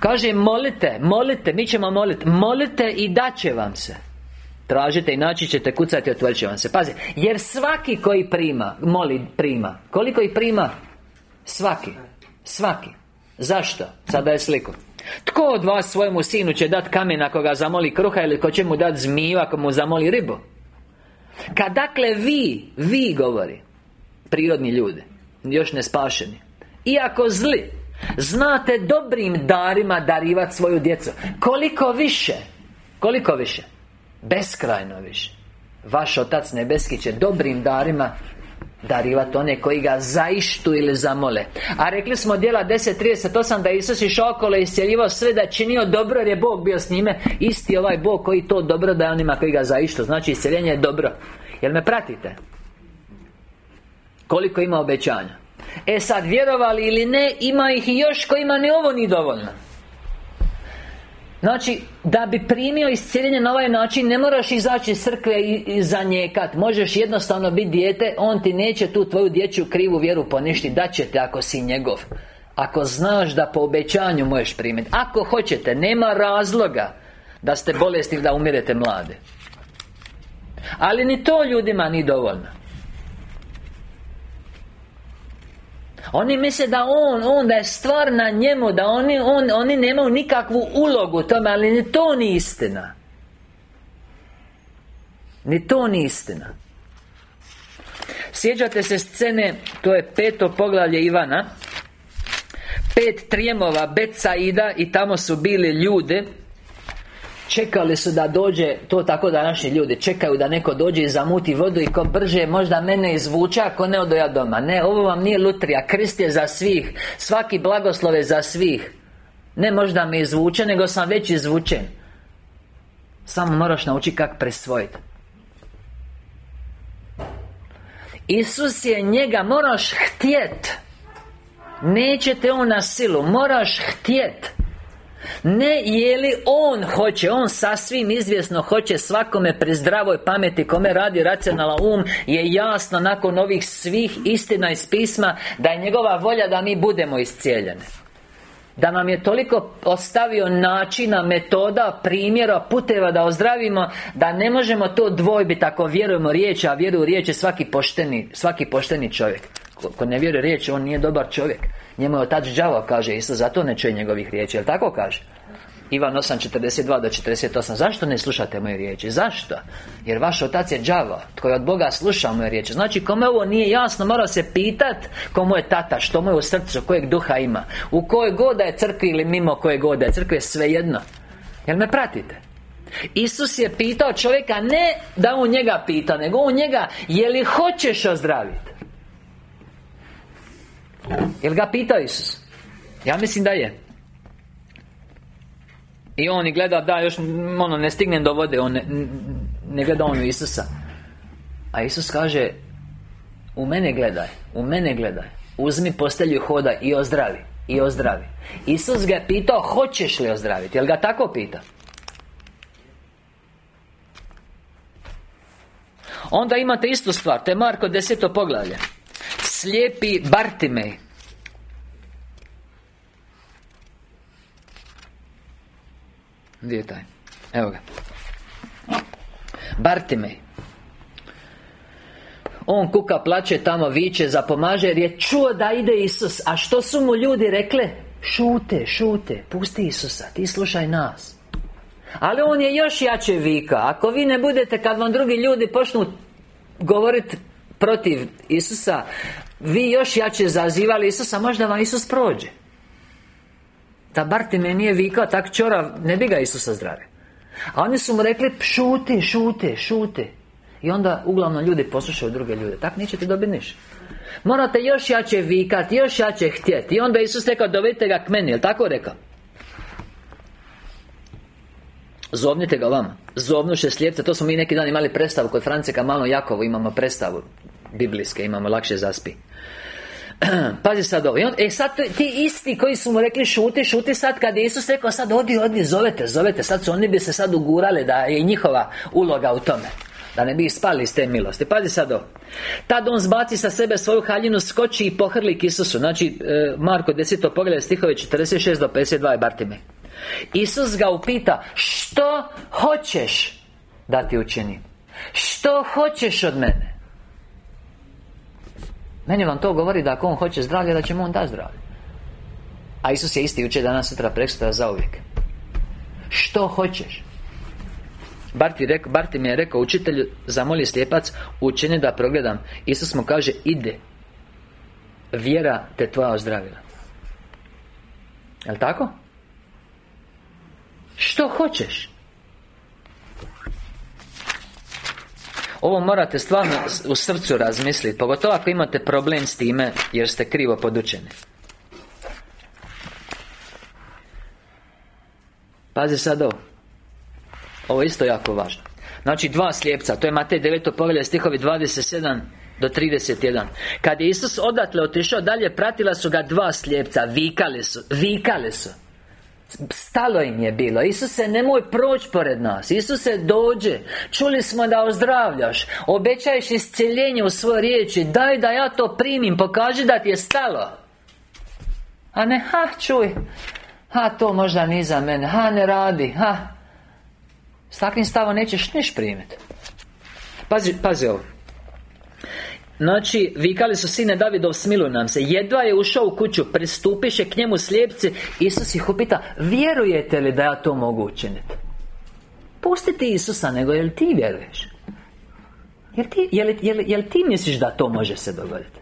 Kaže, molite, molite, mi ćemo moliti. Molite i daće vam se Tražite i naći ćete, kucati, otvorit će vam se. Pazi, jer svaki koji prima Moli, prima Koliko ih prima? Svaki Svaki. Zašto? Sada je sliku. Tko od vas svojemu sinu će dati kamen ako ga zamoli kruha Ili ko će mu dati zmiju ako mu zamoli ribu? Kad dakle vi, vi govori prirodni ljudi Još ne spašeni Iako zli Znate dobrim darima darivati svoju djecu Koliko više Koliko više Beskrajno više. Vaš Otac Nebeski će dobrim darima Darivati one koji ga zaištu ili zamole. A rekli smo djela 10.38 Da Isus išao okolo i iscijeljivao sve Da je činio dobro jer je Bog bio s njime. Isti ovaj Bog koji to dobro daje onima koji ga zaištu. Znači isceljenje je dobro. Jel me pratite? Koliko ima obećanja? E sad, vjerovali ili ne Ima ih i još kojima ni ovo ni dovoljno Znači, da bi primio iscijeljenje na ovaj način Ne moraš izaći iz crkve i zanjekat. Možeš jednostavno biti dijete On ti neće tu tvoju dječju krivu vjeru poništi Da će te ako si njegov. Ako znaš da po obećanju možeš primiti Ako hoćete, nema razloga Da ste bolesni da umirete mlade. Ali ni to ljudima ni dovoljno Oni misle da on, on da je stvar na njemu Da oni, on, oni nemaju nikakvu ulogu u tome Ali ni to ni istina. Ni to ni istina. Sjećate se scene To je peto poglavlje Ivana. Pet trijemova Betsaida I tamo su bili ljude Čekali su da dođe To tako današnji ljudi Čekaju da neko dođe i zamuti vodu I ko brže možda mene izvuče Ako ne odo ja doma. Ne, ovo vam nije lutrija. Krist je za svih. Svaki blagoslov je za svih. Ne možda me izvuče Nego sam već izvučen. Samo moraš naučiti kako presvojiti Isus je njega Moraš htjet. Nećete on na silu. Moraš htjet ne je li On hoće On sasvim izvjesno hoće svakome pri zdravoj pameti Kome radi racionalan um Je jasno nakon ovih svih istina iz pisma Da je njegova volja da mi budemo iscijeljeni. Da nam je toliko ostavio načina, metoda, primjera, puteva da ozdravimo Da ne možemo to dvojbiti ako vjerujemo riječ A vjeruju je svaki pošteni, svaki pošteni čovjek. Ko ne vjeruje riječ, on nije dobar čovjek Njemu je otac đavo, kaže Isus, zato ne čuje njegovih riječi, jel tako kaže? Ivan 8.42 do 48 Zašto ne slušate moje riječi? Zašto? Jer vaš otac je đavo Tko je od Boga sluša moje riječi Znači, kome ovo nije jasno Mora se pitat Komu je tata Što mu je u srcu Kojeg duha ima U kojoj god je crkvi Ili mimo koje god je crkve Svejedno Jel me pratite? Isus je pitao čovjeka Ne da on njega pita Nego on njega Je li hoćeš ozdraviti? Jel ga pitao Isus? Ja mislim da je I on i gleda da još ono ne stignem do vode On ne, ne gleda on Isusa A Isus kaže U mene gledaj U mene gledaj Uzmi postelju hoda i ozdravi I ozdravi Isus ga je pitao Hoćeš li ozdraviti? Jel ga tako pita? Onda imate istu stvar To je Marko deseto poglavlje Slijepi Bartimej Gdje je taj? Evo ga. Bartimej On kuka, plaće tamo, viče, zapomaže Jer je čuo da ide Isus. A što su mu ljudi rekle? Šute, šute, pusti Isusa Ti slušaj nas. Ali on je još jače vika. Ako vi ne budete kad vam drugi ljudi počnu govoriti protiv Isusa Vi još jače zazivali Isusa Možda vam Isus prođe. Da me nije vikao tak čorav Ne bi ga Isusa zdravio A oni su mu rekli šute, šute, šute. I onda uglavnom ljudi poslušaju druge ljude. Tak nećete dobiti niš Morate još jače vikati, još jače htjeti I onda Isus rekao, dovedite ga k meni, jel tako rekao? Zovnite ga vama Zovnuše slijepce, to smo mi neki dan imali predstavu Kod Franceka malo Jakovu imamo predstavu Biblijske, imamo lakše zaspi. [clears throat] Pazi sad ovo. E sad ti isti koji su mu rekli šuti, šuti sad Kad je Isus rekao sad odi, odi, zovete, zovete. Sad su oni bi se sad ugurali da je njihova uloga u tome da ne bi spali iz te milosti. Pazi sad ovo. Tad on zbaci sa sebe svoju haljinu Skoči i pohrli k Isusu. Znači, e, Marko 10. pogleda stihove 46 do 52 je Bartime Isus ga upita Što hoćeš da ti učinim? Što hoćeš od mene? Meni vam to govori da ako on hoće zdravlje Da će mu on da zdravlje A Isus je isti uče danas, sutra, za zauvijek Što hoćeš? Barti, rek, Barti mi je rekao Učitelju, zamoli slijepac Učini da progledam Isus mu kaže, ide Vjera te tvoja ozdravila Jel' tako? Što hoćeš? Ovo morate stvarno u srcu razmisliti Pogotovo ako imate problem s time Jer ste krivo podučeni Pazi sad ovo Ovo je isto jako važno Znači dva slijepca To je Matej 9. pogled stihovi 27 do 31 Kad je Isus odatle otišao dalje Pratila su ga dva slijepca Vikali su Vikali su Stalo im je bilo. Isuse, nemoj proći pored nas. Isuse, dođe Čuli smo da ozdravljaš. Obećaješ isceljenje u svojoj riječi. Daj da ja to primim. Pokaži da ti je stalo. A ne, ha, čuj. Ha, to možda ni za mene. Ha, ne radi. Ha. S takvim stavom nećeš niš primiti Pazi, pazi ovo Znači, vikali su sine Davidov smiluj nam se Jedva je ušao u kuću Pristupiše k njemu slijepci Isus ih upita Vjerujete li da ja to mogu učiniti? Pustiti Isusa, nego jel ti vjeruješ? Jel ti, jel, jel, jel ti misliš da to može se dogoditi?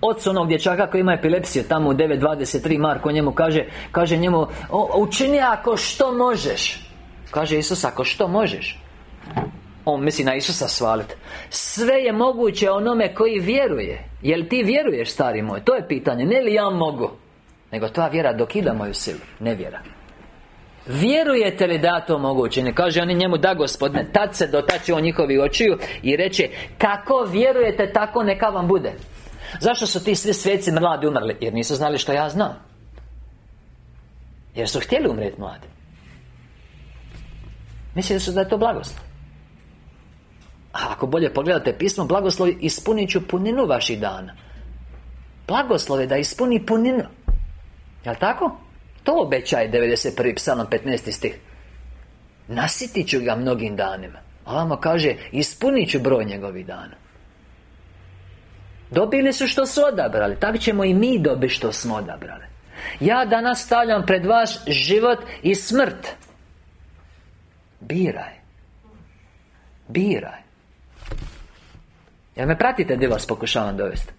Oc onog dječaka koji ima epilepsiju Tamo u 9.23 Marko njemu kaže Kaže njemu Učini ako što možeš Kaže Isus ako što možeš on misli na Isusa svalit. Sve je moguće onome koji vjeruje. Jel ti vjeruješ, stari moj? To je pitanje, ne li ja mogu? Nego tvoja vjera dokida moju silu. Ne vjera Vjerujete li da to moguće? Ne kaže oni njemu da gospodine Tad se dotače o njihovi očiju I reče Kako vjerujete tako neka vam bude. Zašto su ti svi sveci mladi umrli? Jer nisu znali što ja znam. Jer su htjeli umrijeti mladi. Mislili su da je to blagoslov a ako bolje pogledate pismo Blagoslov ispunit ću puninu vaših dana. Blagoslov je da ispuni puninu. Jel' tako? To obećaje 91. psalom 15. stih. Nasitit ću ga mnogim danima. A vamo kaže Ispunit ću broj njegovih dana. Dobili su što su odabrali. Tako ćemo i mi dobiti što smo odabrali. Ja danas stavljam pred vas život i smrt. Biraj. Biraj Jel me pratite gdje vas pokušavam dovesti?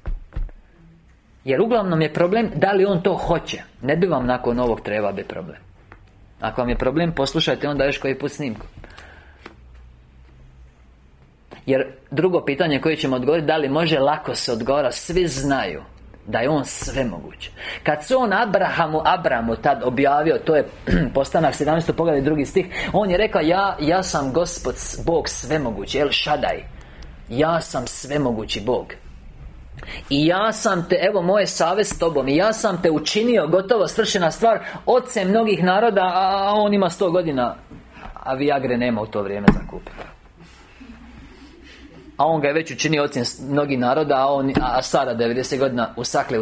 Jer uglavnom je problem da li on to hoće Ne bi vam nakon ovog treba biti problem Ako vam je problem, poslušajte onda još koji put snimku Jer drugo pitanje koje ćemo odgovoriti Da li može lako se odgovara Svi znaju da je on sve moguće Kad se on Abrahamu, Abramu tad objavio To je [clears throat] postanak 17. pogled drugi stih On je rekao Ja, ja sam gospod Bog svemogući El Shaddai ja sam svemogući Bog. I ja sam te, evo moje savez s tobom. I ja sam te učinio, gotovo svršena stvar Oce mnogih naroda, a on ima sto godina. A Viagre nema u to vrijeme za kupiti A on ga je već učinio ocem mnogih naroda A, on, a Sara 90 godina u sakle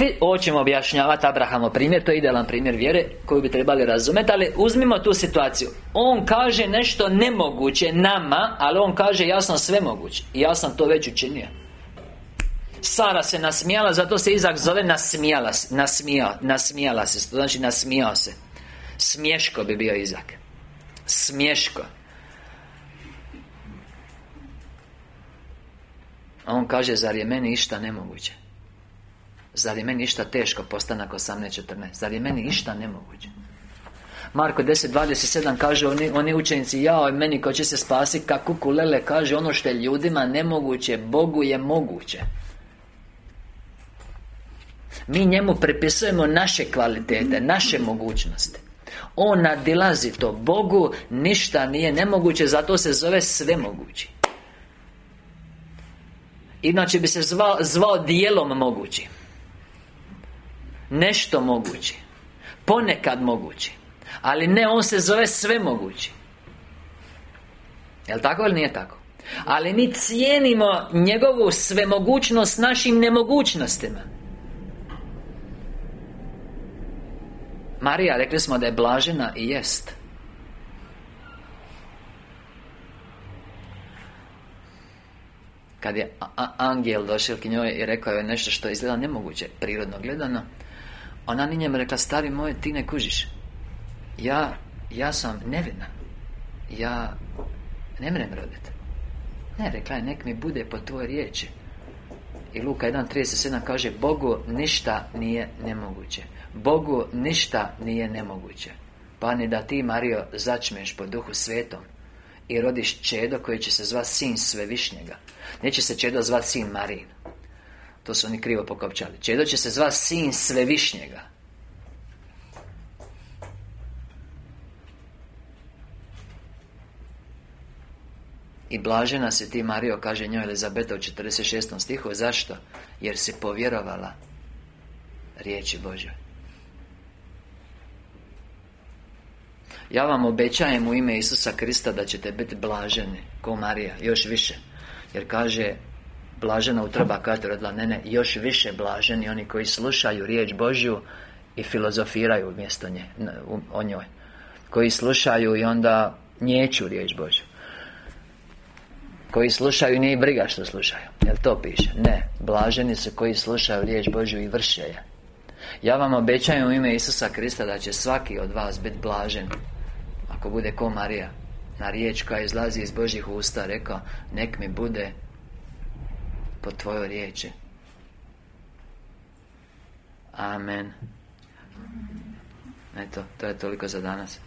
utrobe ovo ćemo objašnjavati Abrahamo primjer, to je idealan primjer vjere Koju bi trebali razumjeti Ali uzmimo tu situaciju. On kaže nešto nemoguće nama Ali on kaže ja sam sve moguće I ja sam to već učinio. Sara se nasmijala, zato se Izak zove nasmijala, nasmijala, nasmijala se, to znači nasmijao se. Smješko bi bio Izak. Smješko. A on kaže, zar je meni išta nemoguće? Zar je meni išta teško postanak 18-14? Zar je meni išta nemoguće? Marko 10.27 kaže oni, oni učenici Jao, meni ko će se spasiti kako kulele Kaže ono što je ljudima nemoguće Bogu je moguće. Mi njemu prepisujemo naše kvalitete Naše mogućnosti. On nadilazi to. Bogu ništa nije nemoguće Zato se zove sve mogući Inače bi se zvao, zvao dijelom mogući Nešto mogući Ponekad mogući Ali ne, on se zove sve mogući Jel' tako ili nije tako? Ali mi cijenimo njegovu svemogućnost našim nemogućnostima. Marija, rekli smo da je blažena i jest. Kad je angel došao k njoj i rekao je nešto što izgleda nemoguće Prirodno gledano Ona ni njemu rekla, stari moj, ti ne kužiš. Ja, ja sam nevina. Ja ne mrem roditi Ne, rekla je, nek mi bude po tvojoj riječi. I Luka 1.37 kaže Bogu ništa nije nemoguće. Bogu ništa nije nemoguće. Pa ni da ti, Mario, začmeš po duhu svetom I rodiš čedo koji će se zvati sin svevišnjega. Neće se čedo zvati sin Marin To su oni krivo pokopčali Čedo će se zvati sin svevišnjega I blažena si ti Mario, kaže njoj Elizabeta u 46. stihu Zašto? Jer si povjerovala riječi Bože Ja vam obećajem u ime Isusa Krista da ćete biti blaženi Ko Marija, još više Jer kaže Blažena utroba kada rodila Ne, ne, još više blaženi Oni koji slušaju riječ Božju I filozofiraju umjesto nje O njoj. Koji slušaju i onda Njeću riječ Božju. Koji slušaju nije briga što slušaju. Jel to piše? Ne Blaženi su koji slušaju riječ Božju i vrše je. Ja vam obećajem u ime Isusa Krista da će svaki od vas biti blažen. Ako bude ko Marija Na riječ koja izlazi iz Božjih usta Rekao Nek mi bude Po tvojoj riječi. Amen. Eto, to je toliko za danas